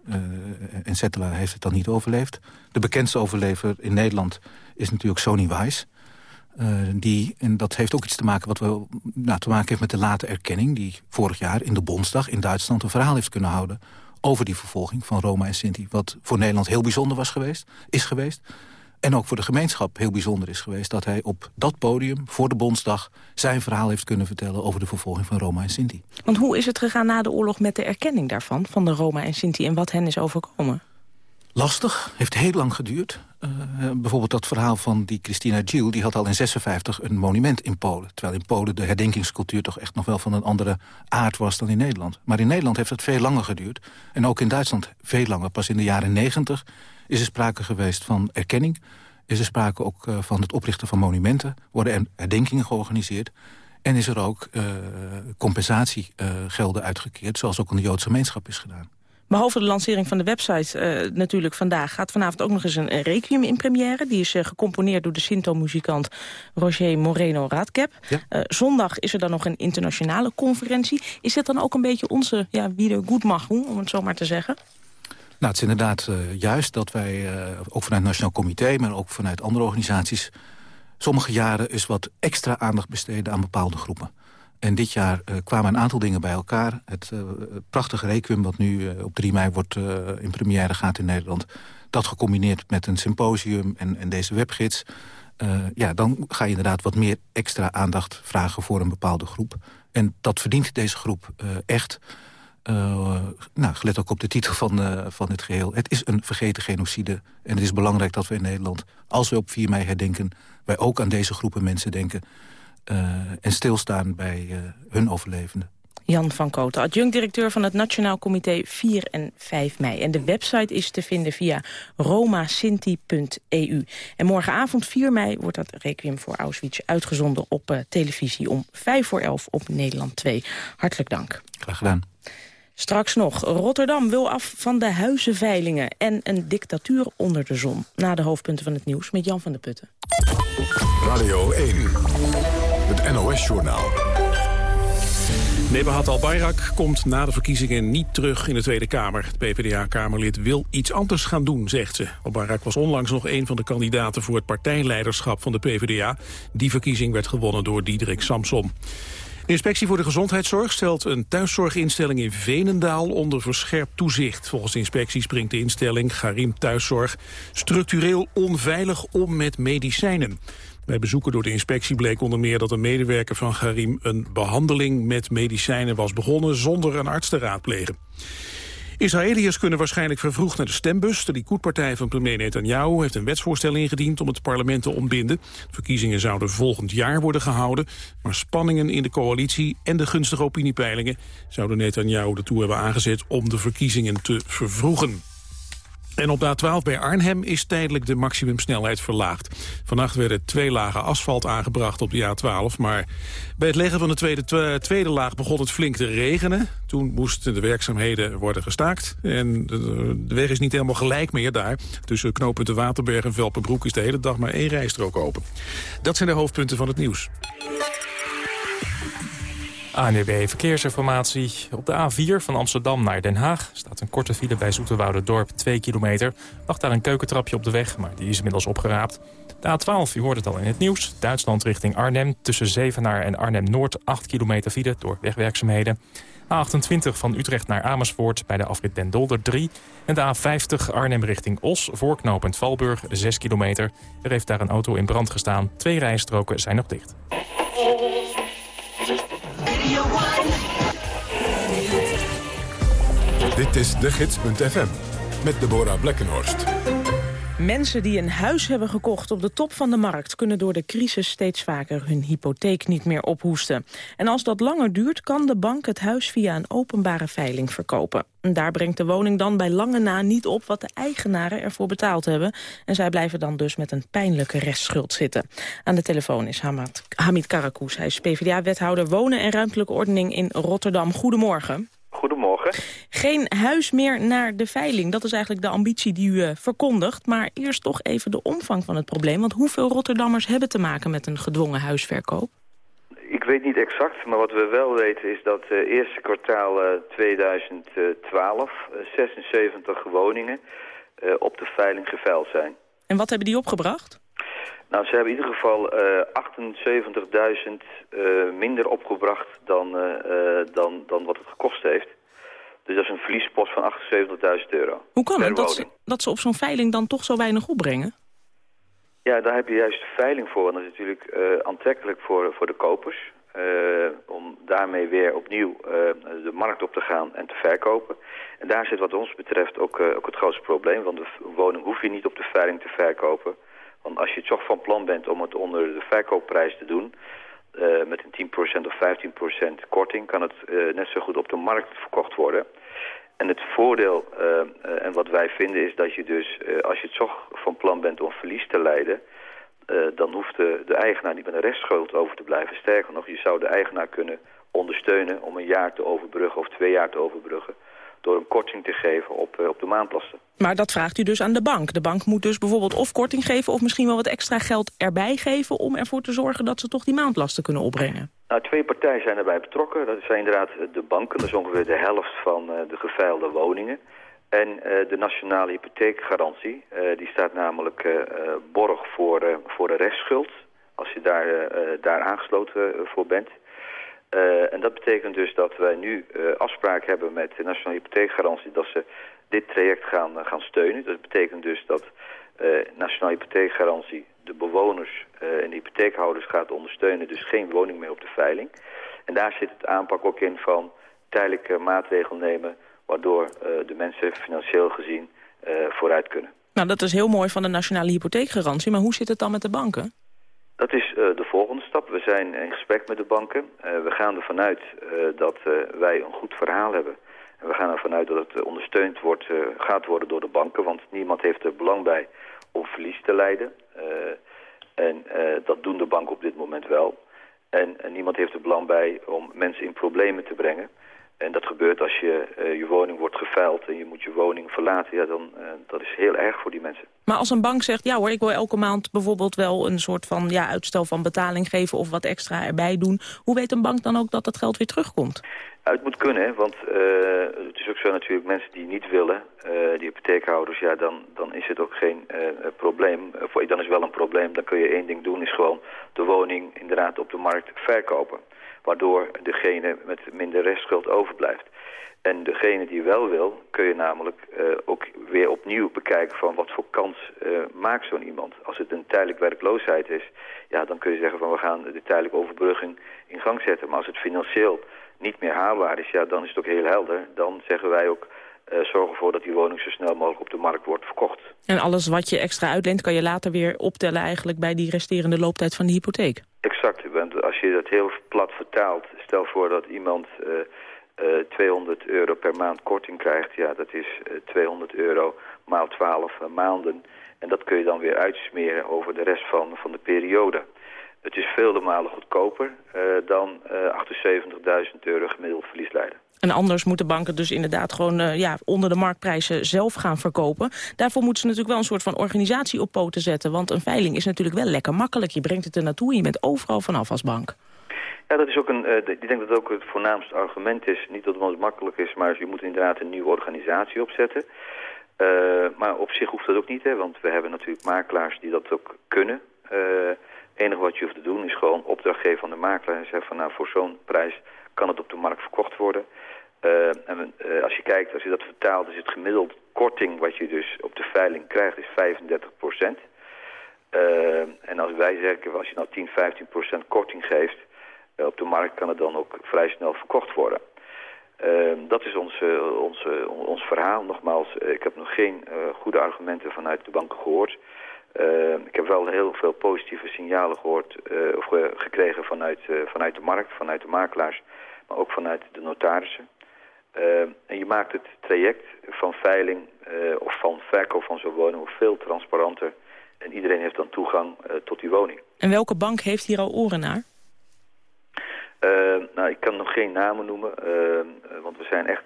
en Settela heeft het dan niet overleefd. De bekendste overlever in Nederland is natuurlijk Sony Weiss... Uh, die, en dat heeft ook iets te maken, wat we, nou, te maken heeft met de late erkenning... die vorig jaar in de Bondsdag in Duitsland een verhaal heeft kunnen houden... over die vervolging van Roma en Sinti. Wat voor Nederland heel bijzonder was geweest, is geweest. En ook voor de gemeenschap heel bijzonder is geweest... dat hij op dat podium, voor de Bondsdag... zijn verhaal heeft kunnen vertellen over de vervolging van Roma en Sinti. Want hoe is het gegaan na de oorlog met de erkenning daarvan... van de Roma en Sinti en wat hen is overkomen? Lastig, heeft heel lang geduurd. Uh, bijvoorbeeld dat verhaal van die Christina Giel... die had al in 56 een monument in Polen. Terwijl in Polen de herdenkingscultuur toch echt nog wel van een andere aard was dan in Nederland. Maar in Nederland heeft het veel langer geduurd. En ook in Duitsland veel langer. Pas in de jaren 90 is er sprake geweest van erkenning. Is er sprake ook uh, van het oprichten van monumenten. Worden er herdenkingen georganiseerd. En is er ook uh, compensatiegelden uitgekeerd... zoals ook aan de Joodse gemeenschap is gedaan. Behalve de lancering van de website uh, natuurlijk vandaag... gaat vanavond ook nog eens een, requiem in première. Die is uh, gecomponeerd door de Sinto-muzikant Roger Moreno Raadkep. Ja. Uh, zondag is er dan nog een internationale conferentie. Is dit dan ook een beetje onze ja, wie er goed mag doen, om het zo maar te zeggen? Nou, het is inderdaad juist dat wij, ook vanuit het Nationaal Comité... maar ook vanuit andere organisaties... sommige jaren eens wat extra aandacht besteden aan bepaalde groepen. En dit jaar uh, kwamen een aantal dingen bij elkaar. Het uh, prachtige requiem wat nu uh, op 3 mei wordt, in première gaat in Nederland. Dat gecombineerd met een symposium en, en deze webgids. ja, dan ga je inderdaad wat meer extra aandacht vragen voor een bepaalde groep. En dat verdient deze groep echt. nou, gelet ook op de titel van, van het geheel. Het is een vergeten genocide. En het is belangrijk dat we in Nederland, als we op 4 mei herdenken... wij ook aan deze groepen mensen denken... Uh, en stilstaan bij uh, hun overlevenden. Jan van Kooten, adjunct-directeur van het Nationaal Comité 4 en 5 mei. En de website is te vinden via romasinti.eu. En morgenavond 4 mei wordt dat Requiem voor Auschwitz uitgezonden op uh, televisie om 5 voor 11 op Nederland 2. Hartelijk dank. Graag gedaan. Straks nog, Rotterdam wil af van de huizenveilingen en een dictatuur onder de zon. Na de hoofdpunten van het nieuws met Jan van der Putten. Radio 1. Het NOS-journaal. Nebahat al-Bayrak komt na de verkiezingen niet terug in de Tweede Kamer. Het PvdA-kamerlid wil iets anders gaan doen, zegt ze. Al-Bayrak was onlangs nog een van de kandidaten voor het partijleiderschap van de PvdA. Die verkiezing werd gewonnen door Diederik Samson. De inspectie voor de gezondheidszorg stelt een thuiszorginstelling in Venendaal onder verscherpt toezicht. Volgens de inspectie springt de instelling Garim Thuiszorg structureel onveilig om met medicijnen. Bij bezoeken door de inspectie bleek onder meer dat een medewerker van Garim een behandeling met medicijnen was begonnen zonder een arts te raadplegen. Israëliërs kunnen waarschijnlijk vervroegd naar de stembus. De Likud-partij van premier Netanyahu heeft een wetsvoorstel ingediend om het parlement te ontbinden. De verkiezingen zouden volgend jaar worden gehouden. Maar spanningen in de coalitie en de gunstige opiniepeilingen zouden Netanyahu ertoe hebben aangezet om de verkiezingen te vervroegen. En op de A12 bij Arnhem is tijdelijk de maximumsnelheid verlaagd. Vannacht werden twee lagen asfalt aangebracht op de A12... maar bij het leggen van de tweede, tweede laag begon het flink te regenen. Toen moesten de werkzaamheden worden gestaakt. En de, de weg is niet helemaal gelijk meer daar. Tussen knooppunten Waterberg en Velpenbroek is de hele dag maar één rijstrook open. Dat zijn de hoofdpunten van het nieuws. ANWB Verkeersinformatie. Op de A4 van Amsterdam naar Den Haag staat een korte file bij Dorp 2 kilometer. Wacht daar een keukentrapje op de weg, maar die is inmiddels opgeraapt. De A12, u hoort het al in het nieuws. Duitsland richting Arnhem. Tussen Zevenaar en Arnhem-Noord 8 kilometer file door wegwerkzaamheden. A28 van Utrecht naar Amersfoort bij de afrit Den Dolder 3. En de A50 Arnhem richting Os, voorknopend Valburg 6 kilometer. Er heeft daar een auto in brand gestaan. Twee rijstroken zijn nog dicht. Dit is de gids.fm met Deborah Blekkenhorst. Mensen die een huis hebben gekocht op de top van de markt... kunnen door de crisis steeds vaker hun hypotheek niet meer ophoesten. En als dat langer duurt, kan de bank het huis via een openbare veiling verkopen. En daar brengt de woning dan bij lange na niet op wat de eigenaren ervoor betaald hebben. En zij blijven dan dus met een pijnlijke restschuld zitten. Aan de telefoon is Hamid, Hamid Karakous. Hij is PvdA-wethouder Wonen en Ruimtelijke Ordening in Rotterdam. Goedemorgen. Goedemorgen. Geen huis meer naar de veiling. Dat is eigenlijk de ambitie die u uh, verkondigt. Maar eerst toch even de omvang van het probleem. Want hoeveel Rotterdammers hebben te maken met een gedwongen huisverkoop? Ik weet niet exact, maar wat we wel weten is dat uh, eerste kwartaal uh, 2012 76 woningen op de veiling geveild zijn. En wat hebben die opgebracht? Nou, ze hebben in ieder geval uh, 78.000 uh, minder opgebracht dan, uh, dan, dan wat het gekost heeft. Dus dat is een verliespost van 78.000 euro. Hoe kan het dat ze, dat ze op zo'n veiling dan toch zo weinig opbrengen? Ja, daar heb je juist de veiling voor. En dat is natuurlijk aantrekkelijk voor, voor de kopers. om daarmee weer opnieuw de markt op te gaan en te verkopen. En daar zit wat ons betreft ook, ook het grootste probleem. Want een woning hoef je niet op de veiling te verkopen... Want als je toch van plan bent om het onder de verkoopprijs te doen... Uh, met een 10% of 15% korting kan het uh, net zo goed op de markt verkocht worden. En het voordeel, uh, en wat wij vinden, is dat je dus, als je het toch van plan bent om verlies te leiden... dan hoeft de, eigenaar niet met een restschuld over te blijven. Sterker nog, je zou de eigenaar kunnen ondersteunen om een jaar te overbruggen of twee jaar te overbruggen door een korting te geven op, op de maandlasten. Maar dat vraagt u dus aan de bank. De bank moet dus bijvoorbeeld of korting geven... of misschien wel wat extra geld erbij geven... om ervoor te zorgen dat ze toch die maandlasten kunnen opbrengen. Nou, twee partijen zijn erbij betrokken. Dat zijn inderdaad de banken. Dat is ongeveer de helft van uh, de geveilde woningen. En uh, de nationale hypotheekgarantie. Uh, die staat namelijk borg voor, voor de restschuld. Als je daar, daar aangesloten voor bent. En dat betekent dus dat wij nu afspraak hebben met de nationale hypotheekgarantie... dat ze dit traject gaan, gaan steunen. Dat betekent dus dat uh, Nationale Hypotheekgarantie de bewoners uh, en de hypotheekhouders gaat ondersteunen. Dus geen woning meer op de veiling. En daar zit het aanpak ook in van tijdelijke maatregelen nemen... waardoor uh, de mensen financieel gezien vooruit kunnen. Nou, dat is heel mooi van de Nationale Hypotheekgarantie. Maar hoe zit het dan met de banken? Dat is de volgende stap. We zijn in gesprek met de banken. we gaan ervan uit dat wij een goed verhaal hebben... En we gaan ervan uit dat het ondersteund wordt, gaat worden door de banken, want niemand heeft er belang bij om verlies te leiden. En dat doen de banken op dit moment wel. En, niemand heeft er belang bij om mensen in problemen te brengen. En dat gebeurt als je, je woning wordt geveild en je moet je woning verlaten. Ja, dan, dat is heel erg voor die mensen. Maar als een bank zegt, ja hoor, ik wil elke maand bijvoorbeeld wel een soort van ja, uitstel van betaling geven of wat extra erbij doen. Hoe weet een bank dan ook dat dat geld weer terugkomt? het moet kunnen, want het is ook zo natuurlijk mensen die niet willen, die hypotheekhouders, ja, dan, dan is het ook geen probleem. dan is wel een probleem, dan kun je één ding doen, is gewoon de woning inderdaad op de markt verkopen. Waardoor degene met minder restschuld overblijft. En degene die wel wil, kun je namelijk uh, ook weer opnieuw bekijken van wat voor kans uh, maakt zo'n iemand. Als het een tijdelijk werkloosheid is, ja, dan kun je zeggen van we gaan de tijdelijke overbrugging in gang zetten. Maar als het financieel niet meer haalbaar is, ja, dan is het ook heel helder. Dan zeggen wij ook, uh, zorg ervoor dat die woning zo snel mogelijk op de markt wordt verkocht. En alles wat je extra uitleent kan je later weer optellen eigenlijk bij die resterende looptijd van de hypotheek? Exact, want als je dat heel plat vertaalt, stel voor dat iemand... Uh, 200 euro per maand korting krijgt, ja, dat is uh, 200 euro maal 12 uh, maanden. En dat kun je dan weer uitsmeren over de rest van, van de periode. Het is vele malen goedkoper dan 78.000 euro gemiddeld verlies leiden. En anders moeten banken dus inderdaad gewoon uh, ja, onder de marktprijzen zelf gaan verkopen. Daarvoor moeten ze natuurlijk wel een soort van organisatie op poten zetten. Want een veiling is natuurlijk wel lekker makkelijk. Je brengt het er naartoe en je bent overal vanaf als bank. Ja, dat is ook een, uh, ik denk dat dat ook het voornaamste argument is. Niet dat het makkelijk is, maar je moet inderdaad een nieuwe organisatie opzetten. Uh, maar op zich hoeft dat ook niet, hè, want we hebben natuurlijk makelaars die dat ook kunnen. Het enige wat je hoeft te doen is gewoon opdracht geven aan de makelaar en zeggen van nou voor zo'n prijs kan het op de markt verkocht worden. En als je kijkt, als je dat vertaalt, is het gemiddeld korting wat je dus op de veiling krijgt is 35 procent. en als wij zeggen, als je nou 10, 15 procent korting geeft, eh, op de markt kan het dan ook vrij snel verkocht worden. Dat is ons, ons, ons verhaal. Nogmaals, ik heb nog geen goede argumenten vanuit de banken gehoord. Ik heb wel heel veel positieve signalen gehoord of gekregen vanuit, vanuit de markt, vanuit de makelaars, maar ook vanuit de notarissen. Ehm, en je maakt het traject van veiling of van verkoop van zo'n woning veel transparanter. En iedereen heeft dan toegang tot die woning. En welke bank heeft hier al oren naar? Nou, ik kan nog geen namen noemen, want we zijn echt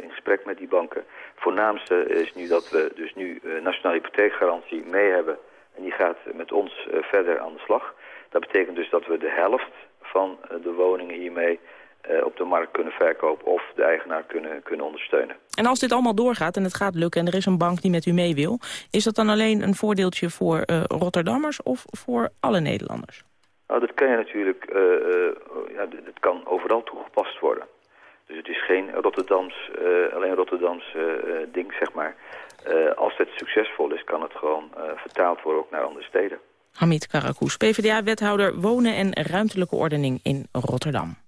in gesprek met die banken. Voornaamste is nu dat we dus nu nationale hypotheekgarantie mee hebben. En die gaat met ons verder aan de slag. Dat betekent dus dat we de helft van de woningen hiermee op de markt kunnen verkopen of de eigenaar kunnen, kunnen ondersteunen. En als dit allemaal doorgaat en het gaat lukken en er is een bank die met u mee wil... is dat dan alleen een voordeeltje voor Rotterdammers of voor alle Nederlanders? Nou, dat kan je natuurlijk, uh, uh, ja, dat kan overal toegepast worden. Dus het is geen Rotterdams, alleen Rotterdams ding, zeg maar. als het succesvol is, kan het gewoon vertaald worden ook naar andere steden. Hamid Karakous, PvdA-wethouder Wonen en Ruimtelijke Ordening in Rotterdam.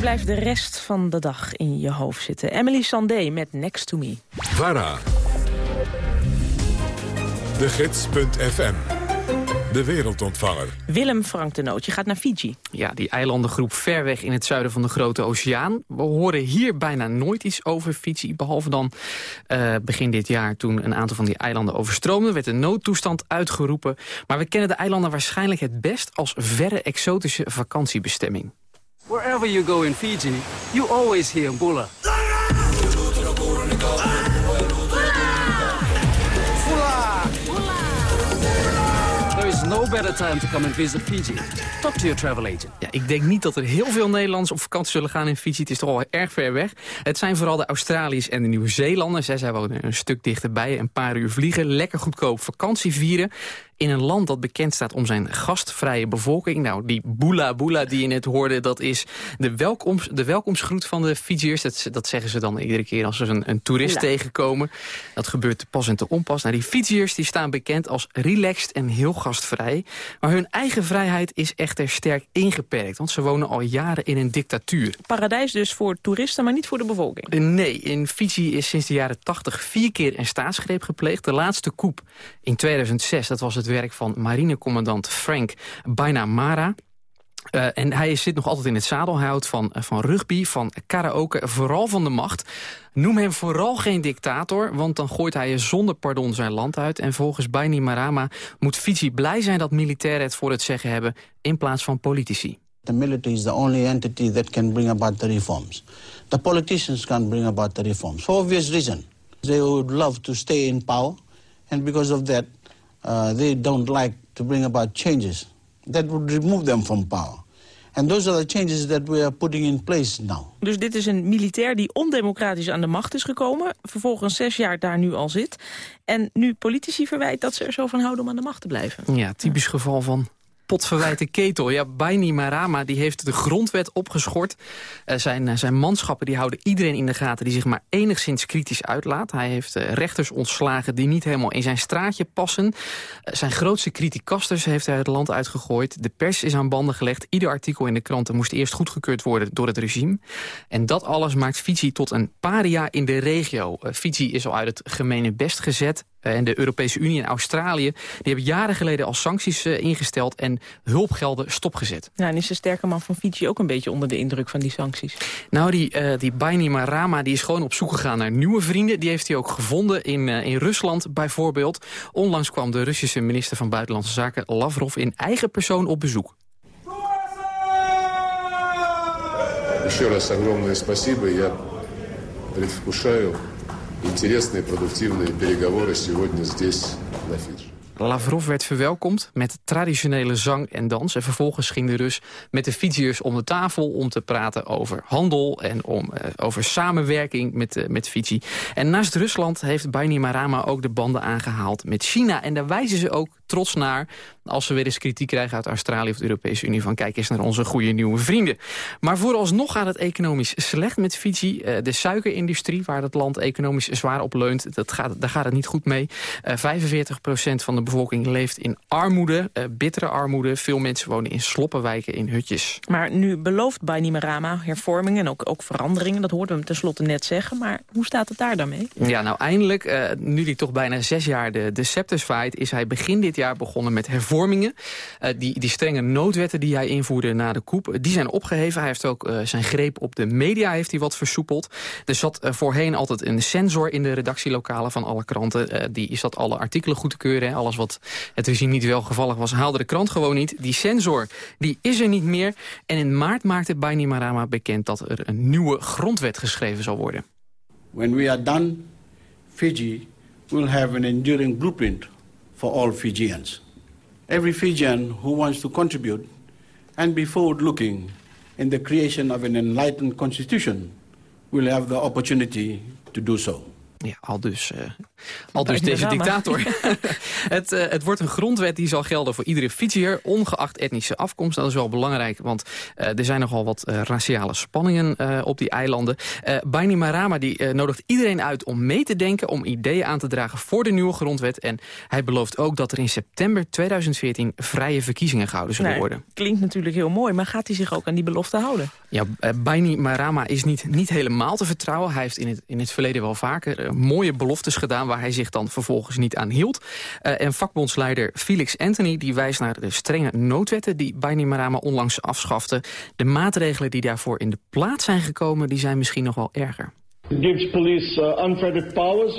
Deze blijft de rest van de dag in je hoofd zitten. Emily Sandé met Next to Me. VARA. De Gids.fm. De wereldontvanger. Willem Frank de Noot, je gaat naar Fiji. Ja, die eilandengroep ver weg in het zuiden van de Grote Oceaan. We horen hier bijna nooit iets over Fiji. Behalve dan uh, begin dit jaar toen een aantal van die eilanden overstroomden. werd een noodtoestand uitgeroepen. Maar we kennen de eilanden waarschijnlijk het best als verre exotische vakantiebestemming. Wherever you go in Fiji, you always hear Bula. There is no better time to come and visit Fiji. Talk to your travel agent. Ik denk niet dat er heel veel Nederlanders op vakantie zullen gaan in Fiji. Het is toch al erg ver weg. Het zijn vooral de Australiërs en de Nieuw-Zeelanders. Zij wonen een stuk dichterbij, een paar uur vliegen. Lekker goedkoop vakantie vieren in een land dat bekend staat om zijn gastvrije bevolking. Nou, die boela boela die je net hoorde, dat is de, welkoms, de welkomstgroet van de Fijiërs. Dat, dat zeggen ze dan iedere keer als ze een, een toerist tegenkomen. Dat gebeurt te pas en te onpas. Nou, die Fijiërs die staan bekend als relaxed en heel gastvrij. Maar hun eigen vrijheid is echter sterk ingeperkt. Want ze wonen al jaren in een dictatuur. Paradijs dus voor toeristen, maar niet voor de bevolking? Nee, in Fiji is sinds de jaren 80 vier keer een staatsgreep gepleegd. De laatste coup in 2006, dat was het werk van marinecommandant Frank Bainamara. Uh, en hij zit nog altijd in het zadel. Hij houdt van, uh, van rugby, van karaoke, vooral van de macht. Noem hem vooral geen dictator, want dan gooit hij zonder pardon zijn land uit. En volgens Bainimarama moet Fiji blij zijn dat militairen het voor het zeggen hebben... in plaats van politici. The military is the only entity that can bring about the reforms. The politicians can bring about the reforms, for obvious reason. They would love to stay in power, and because of that... Uh, they don't like to bring about changes that would remove them from power. And those are the changes that we are putting in place now. Dus dit is een militair die ondemocratisch aan de macht is gekomen... vervolgens zes jaar daar nu al zit... en nu politici verwijt dat ze er zo van houden om aan de macht te blijven. Ja, typisch geval van potverwijte ketel. Ja, Baini Marama die heeft de grondwet opgeschort. Uh, zijn, uh, zijn manschappen die houden iedereen in de gaten... die zich maar enigszins kritisch uitlaat. Hij heeft uh, rechters ontslagen die niet helemaal in zijn straatje passen. zijn grootste criticasters heeft hij het land uitgegooid. De pers is aan banden gelegd. Ieder artikel in de kranten moest eerst goedgekeurd worden door het regime. En dat alles maakt Fiji tot een paria in de regio. Fiji is al uit het gemene best gezet. Eh, en de Europese Unie en Australië... die hebben jaren geleden al sancties uh, ingesteld en hulpgelden stopgezet. Ja, en is de sterke man van Fiji ook een beetje onder de indruk van die sancties? Nou, die, uh, die Baini Marama die is gewoon op zoek gegaan naar nieuwe vrienden. Die heeft hij ook gevonden in, uh, in Rusland bijvoorbeeld. Onlangs kwam de Russische minister van Buitenlandse Zaken Lavrov in eigen persoon op bezoek. Еще раз огромное спасибо. Я предвкушаю Интересные, продуктивные переговоры сегодня здесь, на Фиджи. Lavrov werd verwelkomd met traditionele zang en dans. En vervolgens ging de Rus met de Fijiërs om de tafel... om te praten over handel en om, uh, over samenwerking met, uh, met Fiji. En naast Rusland heeft Bainimarama ook de banden aangehaald met China. En daar wijzen ze ook trots naar als ze weer eens kritiek krijgen uit Australië of de Europese Unie... van kijk eens naar onze goede nieuwe vrienden. Maar vooralsnog gaat het economisch slecht met Fiji. Uh, de suikerindustrie, waar het land economisch zwaar op leunt... Dat gaat, daar gaat het niet goed mee. Uh, 45% van de bevolking leeft in armoede, uh, bittere armoede. Veel mensen wonen in sloppenwijken, in hutjes. Maar nu belooft Bainimarama hervormingen en ook, ook veranderingen. Dat hoorden we hem tenslotte net zeggen. Maar hoe staat het daar dan mee? Ja, nou eindelijk, uh, nu hij toch bijna zes jaar de, de scepter zwaait... is hij begin dit jaar begonnen met hervormingen. Uh, die, die strenge noodwetten die hij invoerde na de coup, die zijn opgeheven. Hij heeft ook zijn greep op de media heeft hij wat versoepeld. Er zat voorheen altijd een sensor in de redactielokalen van alle kranten. die zat alle artikelen goed te keuren. Alles wat het regime niet welgevallig was, haalde de krant gewoon niet. Die sensor die is er niet meer. En in maart maakte Bainimarama bekend dat er een nieuwe grondwet geschreven zal worden. When we are done, Fiji will have an enduring blueprint for all Fijians. Every Fijian who wants to contribute and be forward-looking in the creation of an enlightened constitution will have the opportunity to do so. Ja, al dus, uh, al dus deze dictator. het, uh, het wordt een grondwet die zal gelden voor iedere Fijiër... ongeacht etnische afkomst. Dat is wel belangrijk, want uh, er zijn nogal wat raciale spanningen op die eilanden. Baini Marama die, nodigt iedereen uit om mee te denken... om ideeën aan te dragen voor de nieuwe grondwet. En hij belooft ook dat er in september 2014 vrije verkiezingen gehouden zullen worden. Klinkt natuurlijk heel mooi, maar gaat hij zich ook aan die belofte houden? Ja, Baini Marama is niet, niet helemaal te vertrouwen. Hij heeft in het, in het verleden wel vaker mooie beloftes gedaan... waar hij zich dan vervolgens niet aan hield. Uh, en vakbondsleider Felix Anthony die wijst naar de strenge noodwetten... die Bainimarama onlangs afschafte. De maatregelen die daarvoor in de plaats zijn gekomen... die zijn misschien nog wel erger. It gives police uh, unfettered powers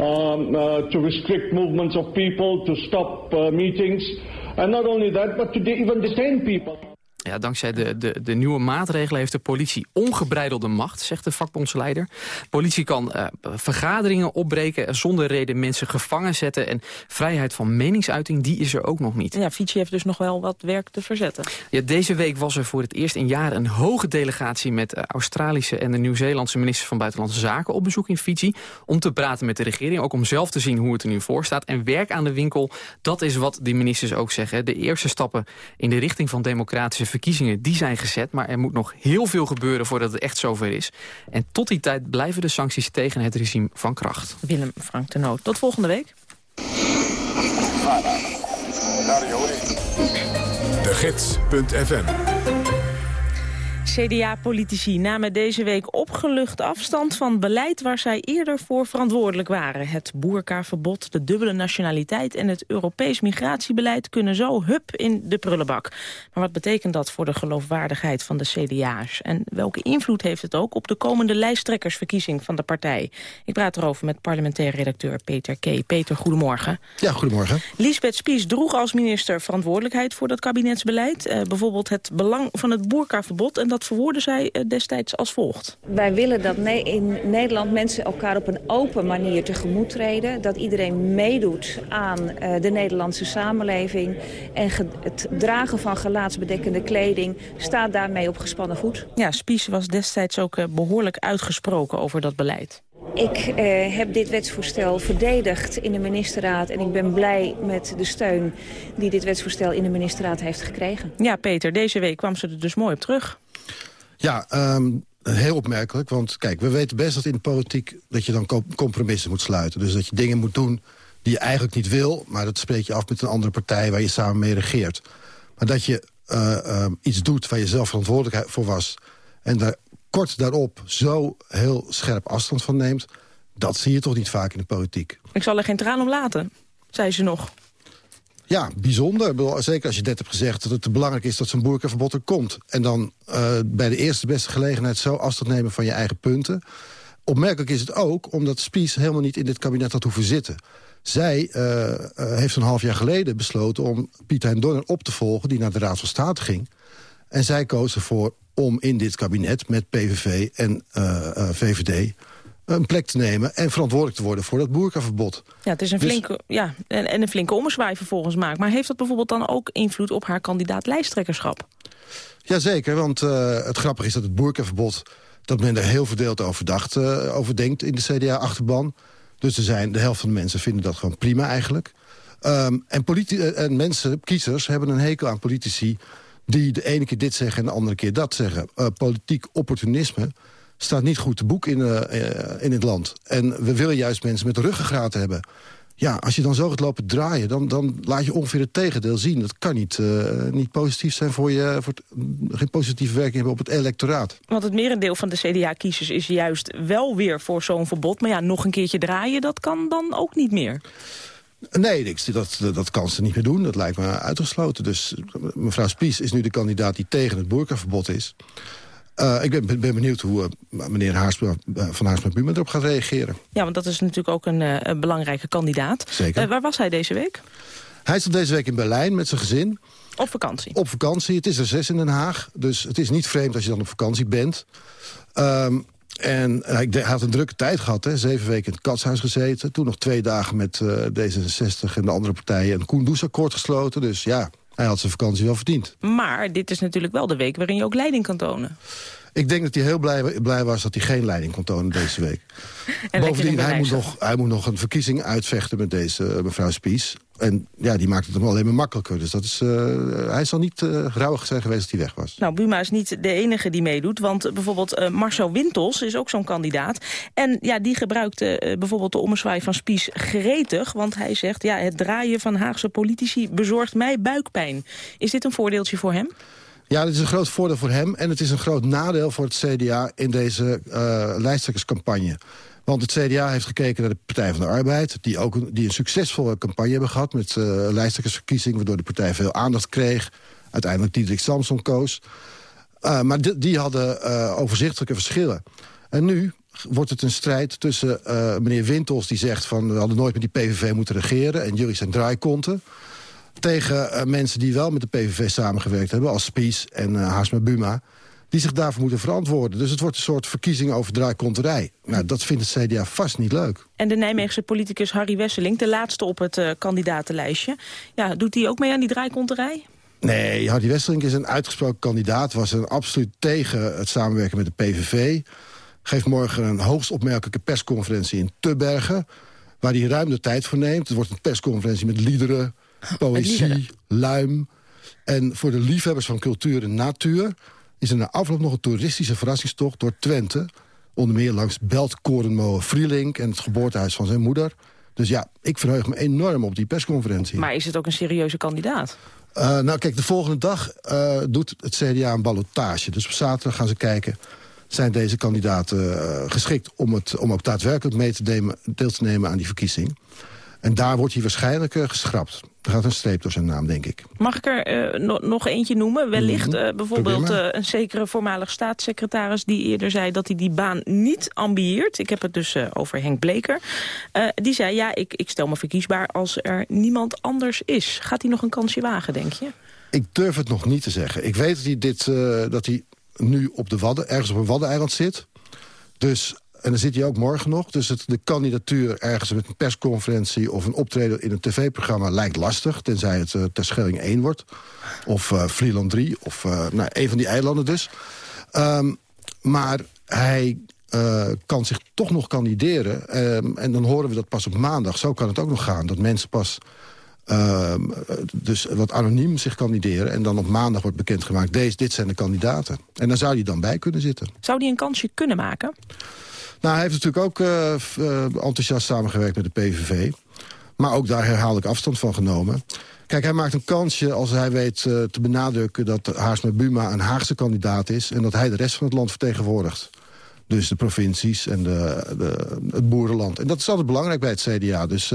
um, uh, to restrict movements of people, to stop uh, meetings. And not only that, but to even detain people. Ja, dankzij de, de, de nieuwe maatregelen heeft de politie ongebreidelde macht, zegt de vakbondsleider. Politie kan uh, vergaderingen opbreken, zonder reden mensen gevangen zetten. En vrijheid van meningsuiting, die is er ook nog niet. Ja, Fiji heeft dus nog wel wat werk te verzetten. Ja, deze week was er voor het eerst in jaren een hoge delegatie... met de Australische en de Nieuw-Zeelandse minister van Buitenlandse Zaken op bezoek in Fiji. Om te praten met de regering, ook om zelf te zien hoe het er nu voor staat. En werk aan de winkel, dat is wat die ministers ook zeggen. De eerste stappen in de richting van democratische verkiezingen die zijn gezet. Maar er moet nog heel veel gebeuren voordat het echt zover is. En tot die tijd blijven de sancties tegen het regime van kracht. Willem Frank de Noot. Tot volgende week. De Gids.fm CDA-politici namen deze week opgelucht afstand van beleid waar zij eerder voor verantwoordelijk waren. Het boerkaverbod, de dubbele nationaliteit en het Europees migratiebeleid kunnen zo hup in de prullenbak. Maar wat betekent dat voor de geloofwaardigheid van de CDA's? En welke invloed heeft het ook op de komende lijsttrekkersverkiezing van de partij? Ik praat erover met parlementair redacteur Peter K. Peter, goedemorgen. Ja, goedemorgen. Lisbeth Spies droeg als minister verantwoordelijkheid voor dat kabinetsbeleid. Uh, bijvoorbeeld het belang van het boerkaverbod en dat verwoorden zij eh, destijds als volgt. Wij willen dat in Nederland mensen elkaar op een open manier tegemoet treden. Dat iedereen meedoet aan uh, de Nederlandse samenleving. En het dragen van gelaatsbedekkende kleding staat daarmee op gespannen voet. Ja, Spies was destijds ook uh, behoorlijk uitgesproken over dat beleid. Ik eh, heb dit wetsvoorstel verdedigd in de ministerraad... en ik ben blij met de steun die dit wetsvoorstel in de ministerraad heeft gekregen. Ja, Peter, deze week kwam ze er dus mooi op terug. Ja, um, heel opmerkelijk. Want kijk, we weten best dat in de politiek... dat je dan compromissen moet sluiten. Dus dat je dingen moet doen die je eigenlijk niet wil... maar dat spreek je af met een andere partij waar je samen mee regeert. Maar dat je uh, uh, iets doet waar je zelf verantwoordelijk voor was... en daar kort daarop zo heel scherp afstand van neemt... dat zie je toch niet vaak in de politiek. Ik zal er geen traan om laten, zei ze nog. Ja, bijzonder. Zeker als je net hebt gezegd dat het belangrijk is dat zo'n boerkaverbod er komt. En dan uh, bij de eerste beste gelegenheid zo afstand nemen van je eigen punten. Opmerkelijk is het ook omdat Spies helemaal niet in dit kabinet had hoeven zitten. Zij uh, uh, heeft een half jaar geleden besloten om Pieter en Donner op te volgen... die naar de Raad van State ging. En zij koos ervoor om in dit kabinet met PVV en VVD een plek te nemen en verantwoordelijk te worden voor dat boerkaverbod. Ja, het is een dus- flinke, ja, en, en een flinke ommezwaai vervolgens maakt. Maar heeft dat bijvoorbeeld dan ook invloed op haar kandidaat lijsttrekkerschap? Jazeker, want uh, het grappige is dat het boerkaverbod... dat men er heel verdeeld over, dacht, uh, over denkt in de CDA-achterban. Dus er zijn, de helft van de mensen vinden dat gewoon prima eigenlijk. Um, en, en mensen, kiezers, hebben een hekel aan politici... die de ene keer dit zeggen en de andere keer dat zeggen. Uh, politiek opportunisme staat niet goed te boek in, uh, in het land. En we willen juist mensen met ruggengraat hebben. Ja, als je dan zo gaat lopen draaien, dan, dan laat je ongeveer het tegendeel zien. Dat kan niet, uh, niet positief zijn voor je, voor het, geen positieve werking hebben op het electoraat. Want het merendeel van de CDA-kiezers is juist wel weer voor zo'n verbod. Maar ja, nog een keertje draaien, dat kan dan ook niet meer. Nee, dat, dat kan ze niet meer doen. Dat lijkt me uitgesloten. Dus mevrouw Spies is nu de kandidaat die tegen het boerkaverbod is. Uh, ik ben, ben, benieuwd hoe uh, meneer Haarsma, uh, van Haarsma-Buma erop gaat reageren. Ja, want dat is natuurlijk ook een, een belangrijke kandidaat. Zeker. waar was hij deze week? Hij is deze week in Berlijn met zijn gezin. Op vakantie? Op vakantie. Het is er zes in Den Haag. Dus het is niet vreemd als je dan op vakantie bent. Um, en hij had een drukke tijd gehad. Hè. Zeven weken in het katshuis gezeten. Toen nog twee dagen met D66 en de andere partijen... een Koendoes-akkoord gesloten. Dus ja, hij had zijn vakantie wel verdiend. Maar dit is natuurlijk wel de week waarin je ook leiding kan tonen. Ik denk dat hij heel blij, blij was dat hij geen leiding kon tonen deze week. En Bovendien, hij moet, nog, hij moet nog een verkiezing uitvechten met deze eh, mevrouw Spies. En ja, die maakt het hem alleen maar makkelijker. Dus dat is, eh, hij zal niet uh, rouwig zijn geweest dat hij weg was. Nou, Buma is niet de enige die meedoet. Want bijvoorbeeld uh, Marcel Wintels is ook zo'n kandidaat. En ja, die gebruikt bijvoorbeeld de ommezwaai van Spies gretig. Want hij zegt, ja, het draaien van Haagse politici bezorgt mij buikpijn. Is dit een voordeeltje voor hem? Ja, dit is een groot voordeel voor hem. En het is een groot nadeel voor het CDA in deze uh, lijsttrekkerscampagne. Want het CDA heeft gekeken naar de Partij van de Arbeid... die, ook een, die een succesvolle campagne hebben gehad met uh, waardoor de partij veel aandacht kreeg. Uiteindelijk Diederik Samson koos. Uh, maar die hadden overzichtelijke verschillen. En nu wordt het een strijd tussen meneer Wintels... die zegt van we hadden nooit met die PVV moeten regeren... en jullie zijn draaikonten tegen uh, mensen die wel met de PVV samengewerkt hebben... als Spies en uh, Haarsma Buma die zich daarvoor moeten verantwoorden. Dus het wordt een soort verkiezing over draaikonterij. Nou, dat vindt het CDA vast niet leuk. En de Nijmeegse politicus Harry Wesseling, de laatste op het uh, kandidatenlijstje... Ja, doet hij ook mee aan die draaikonterij? Nee, Harry Wesseling is een uitgesproken kandidaat... was een absoluut tegen het samenwerken met de PVV. Geeft morgen een hoogst opmerkelijke persconferentie in Tubbergen... waar hij ruim de tijd voor neemt. Het wordt een persconferentie met liederen, poëzie, luim. En voor de liefhebbers van cultuur en natuur... is er na afloop nog een toeristische verrassingstocht door Twente. Onder meer langs Beltkorenmolen Vrielink en het geboortehuis van zijn moeder. Dus ja, ik verheug me enorm op die persconferentie. Maar is het ook een serieuze kandidaat? Uh, nou kijk, de volgende dag uh, doet het CDA een ballotage. Dus op zaterdag gaan ze kijken... zijn deze kandidaten uh, geschikt om, het, om ook daadwerkelijk mee te nemen, deel te nemen aan die verkiezing. En daar wordt hij waarschijnlijk uh, geschrapt. Er gaat een streep door zijn naam, denk ik. Mag ik er uh, no nog eentje noemen? Wellicht uh, bijvoorbeeld een zekere voormalig staatssecretaris... die eerder zei dat hij die baan niet ambieert. Ik heb het dus over Henk Bleker. die zei, ja, ik, ik stel me verkiesbaar als er niemand anders is. Gaat hij nog een kansje wagen, denk je? Ik durf het nog niet te zeggen. Ik weet dat hij, dit, dat hij nu op de Wadden, ergens op een Waddeneiland zit. Dus en dan zit hij ook morgen nog. Dus het, de kandidatuur ergens met een persconferentie... of een optreden in een tv-programma lijkt lastig. Tenzij het uh, Terschelling 1 wordt. Of uh, Vlieland 3. Of uh, nou, een van die eilanden dus. Um, maar hij kan zich toch nog kandideren. Um, en dan horen we dat pas op maandag. Zo kan het ook nog gaan. Dat mensen pas... Uh, dus wat anoniem zich kandideren. En dan op maandag wordt bekendgemaakt... Deze, dit zijn de kandidaten. En dan zou hij dan bij kunnen zitten. Zou hij een kansje kunnen maken? Nou, hij heeft natuurlijk ook uh, uh, enthousiast samengewerkt met de PVV. Maar ook daar herhaaldelijk afstand van genomen. Kijk, hij maakt een kansje als hij weet uh, te benadrukken... dat Haarsma Buma een Haagse kandidaat is... en dat hij de rest van het land vertegenwoordigt. Dus de provincies en de, de, het boerenland. En dat is altijd belangrijk bij het CDA. Dus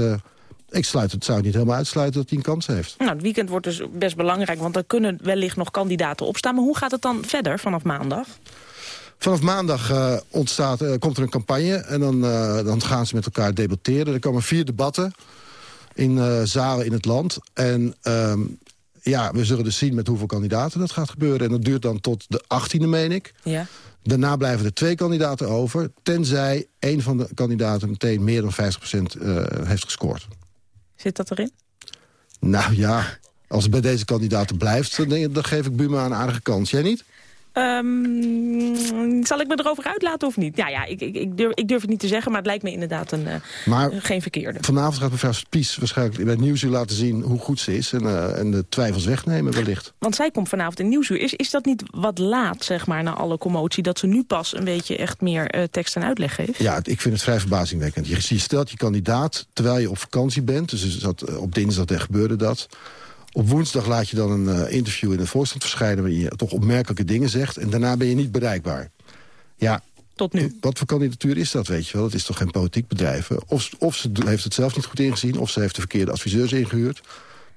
ik sluit het, zou het niet helemaal uitsluiten dat hij een kans heeft. Nou, het weekend wordt dus best belangrijk... want er kunnen wellicht nog kandidaten opstaan. Maar hoe gaat het dan verder vanaf maandag? Vanaf maandag uh, ontstaat, uh, komt er een campagne en dan, uh, dan gaan ze met elkaar debatteren. Er komen vier debatten in zalen in het land. En um, ja, we zullen dus zien met hoeveel kandidaten dat gaat gebeuren. En dat duurt dan tot de 18e, meen ik. Ja. Daarna blijven er twee kandidaten over... tenzij een van de kandidaten meteen meer dan 50% heeft gescoord. Zit dat erin? Nou ja, als het bij deze kandidaten blijft... dan, dan geef ik Buma een aardige kans. Jij niet? Um, zal ik me erover uitlaten of niet? Ja, ja ik, ik, ik, durf, ik durf het niet te zeggen, maar het lijkt me inderdaad een, uh, maar geen verkeerde. Vanavond gaat mevrouw Spies waarschijnlijk bij het Nieuwsuur laten zien hoe goed ze is... en, uh, en de twijfels wegnemen wellicht. Want zij komt vanavond in Nieuwsuur. Is, is dat niet wat laat, zeg maar, na alle commotie... dat ze nu pas een beetje echt meer uh, tekst en uitleg geeft? Ja, ik vind het vrij verbazingwekkend. Je, je stelt je kandidaat terwijl je op vakantie bent. Dus dat, op dinsdag gebeurde dat... Op woensdag laat je dan een uh, interview in de voorstand verschijnen... waarin je toch opmerkelijke dingen zegt. En daarna ben je niet bereikbaar. Ja, tot nu. Wat voor kandidatuur is dat, weet je wel? Het is toch geen politiek bedrijf. Of, of ze heeft het zelf niet goed ingezien... of ze heeft de verkeerde adviseurs ingehuurd.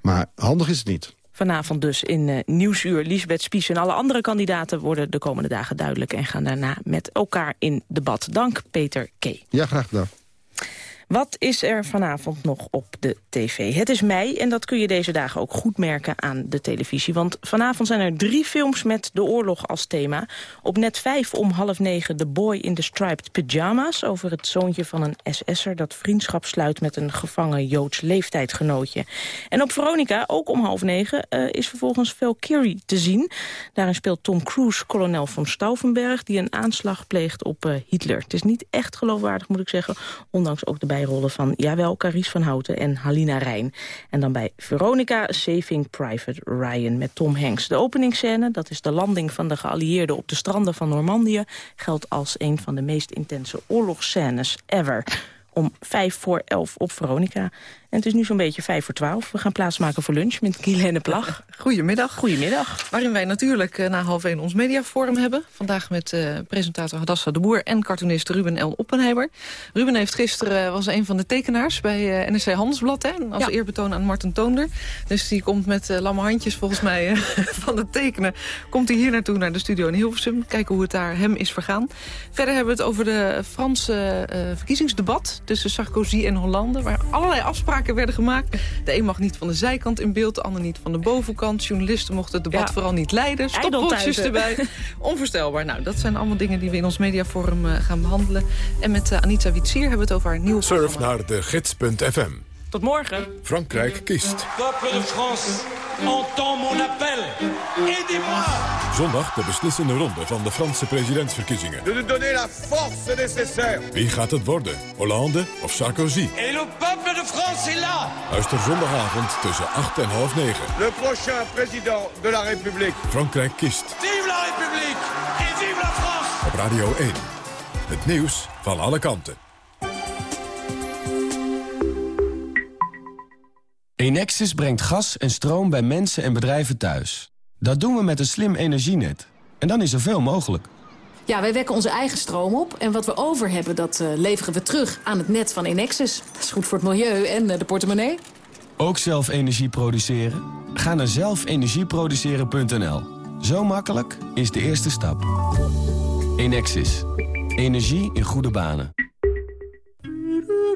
Maar handig is het niet. Vanavond dus in uh, Nieuwsuur. Lisbeth Spies en alle andere kandidaten worden de komende dagen duidelijk... en gaan daarna met elkaar in debat. Dank, Peter K. Ja, graag gedaan. Wat is er vanavond nog op de tv? Het is mei en dat kun je deze dagen ook goed merken aan de televisie. Want vanavond zijn er drie films met de oorlog als thema. Op net vijf om half negen The Boy in the Striped Pyjama's... over het zoontje van een SS'er dat vriendschap sluit... met een gevangen Joods leeftijdgenootje. En op Veronica, ook om half negen, uh, is vervolgens Valkyrie te zien. Daarin speelt Tom Cruise kolonel von Stauffenberg... die een aanslag pleegt op uh, Hitler. Het is niet echt geloofwaardig, moet ik zeggen. Ondanks ook de bijrollen van, jawel, Carice van Houten en Halina Rijn. En dan bij Veronica Saving Private Ryan met Tom Hanks. De openingsscène, dat is de landing van de geallieerden op de stranden van Normandië... geldt als een van de meest intense oorlogsscènes ever om vijf voor elf op Veronica. En het is nu zo'n beetje vijf voor twaalf. We gaan plaatsmaken voor lunch met Guilaine Plag. Goedemiddag. Goedemiddag. Waarin wij natuurlijk uh, na half één ons mediaforum hebben. Vandaag met uh, presentator Hadassa de Boer en cartoonist Ruben L. Oppenheimer. Ruben heeft gisteren uh, was een van de tekenaars bij NRC Handelsblad. Hè, als ja. eerbetoon aan Martin Toonder. Dus die komt met lamme handjes volgens mij van het tekenen. Komt hij hier naartoe naar de studio in Hilversum. Kijken hoe het daar hem is vergaan. Verder hebben we het over de Franse verkiezingsdebat tussen Sarkozy en Hollande. Waar allerlei afspraken werden gemaakt. De een mag niet van de zijkant in beeld, de ander niet van de bovenkant. Journalisten mochten het debat ja. vooral niet leiden. Stopwatches erbij. Onvoorstelbaar. Nou, dat zijn allemaal dingen die we in ons mediaforum uh, gaan behandelen. En met uh, Anita Witsier hebben we het over haar nieuw Surf programma. naar de gids.fm. Tot morgen. Frankrijk kiest. Peuple de France, entend mon appel. Aidez-moi. Zondag de beslissende ronde van de Franse presidentsverkiezingen. De nous donner la force nécessaire. Wie gaat het worden? Hollande of Sarkozy? Et le peuple de France est là. Luister zondagavond tussen 8 en half 9. Le prochain président de la République. Frankrijk kiest. Vive la République et vive la France. Op Radio 1. Het nieuws van alle kanten. Enexis brengt gas en stroom bij mensen en bedrijven thuis. Dat doen we met een slim energienet. En dan is er veel mogelijk. Ja, wij wekken onze eigen stroom op. En wat we over hebben, dat uh, leveren we terug aan het net van Enexis. Dat is goed voor het milieu en uh, de portemonnee. Ook zelf energie produceren? Ga naar zelfenergieproduceren.nl. Zo makkelijk is de eerste stap. Enexis. Energie in goede banen.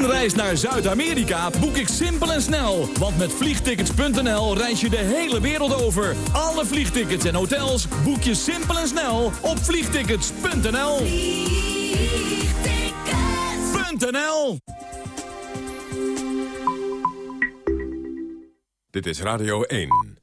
Mijn reis naar Zuid-Amerika boek ik simpel en snel. Want met vliegtickets.nl reis je de hele wereld over. Alle vliegtickets en hotels boek je simpel en snel op vliegtickets.nl. Vliegtickets.nl Dit is Radio 1.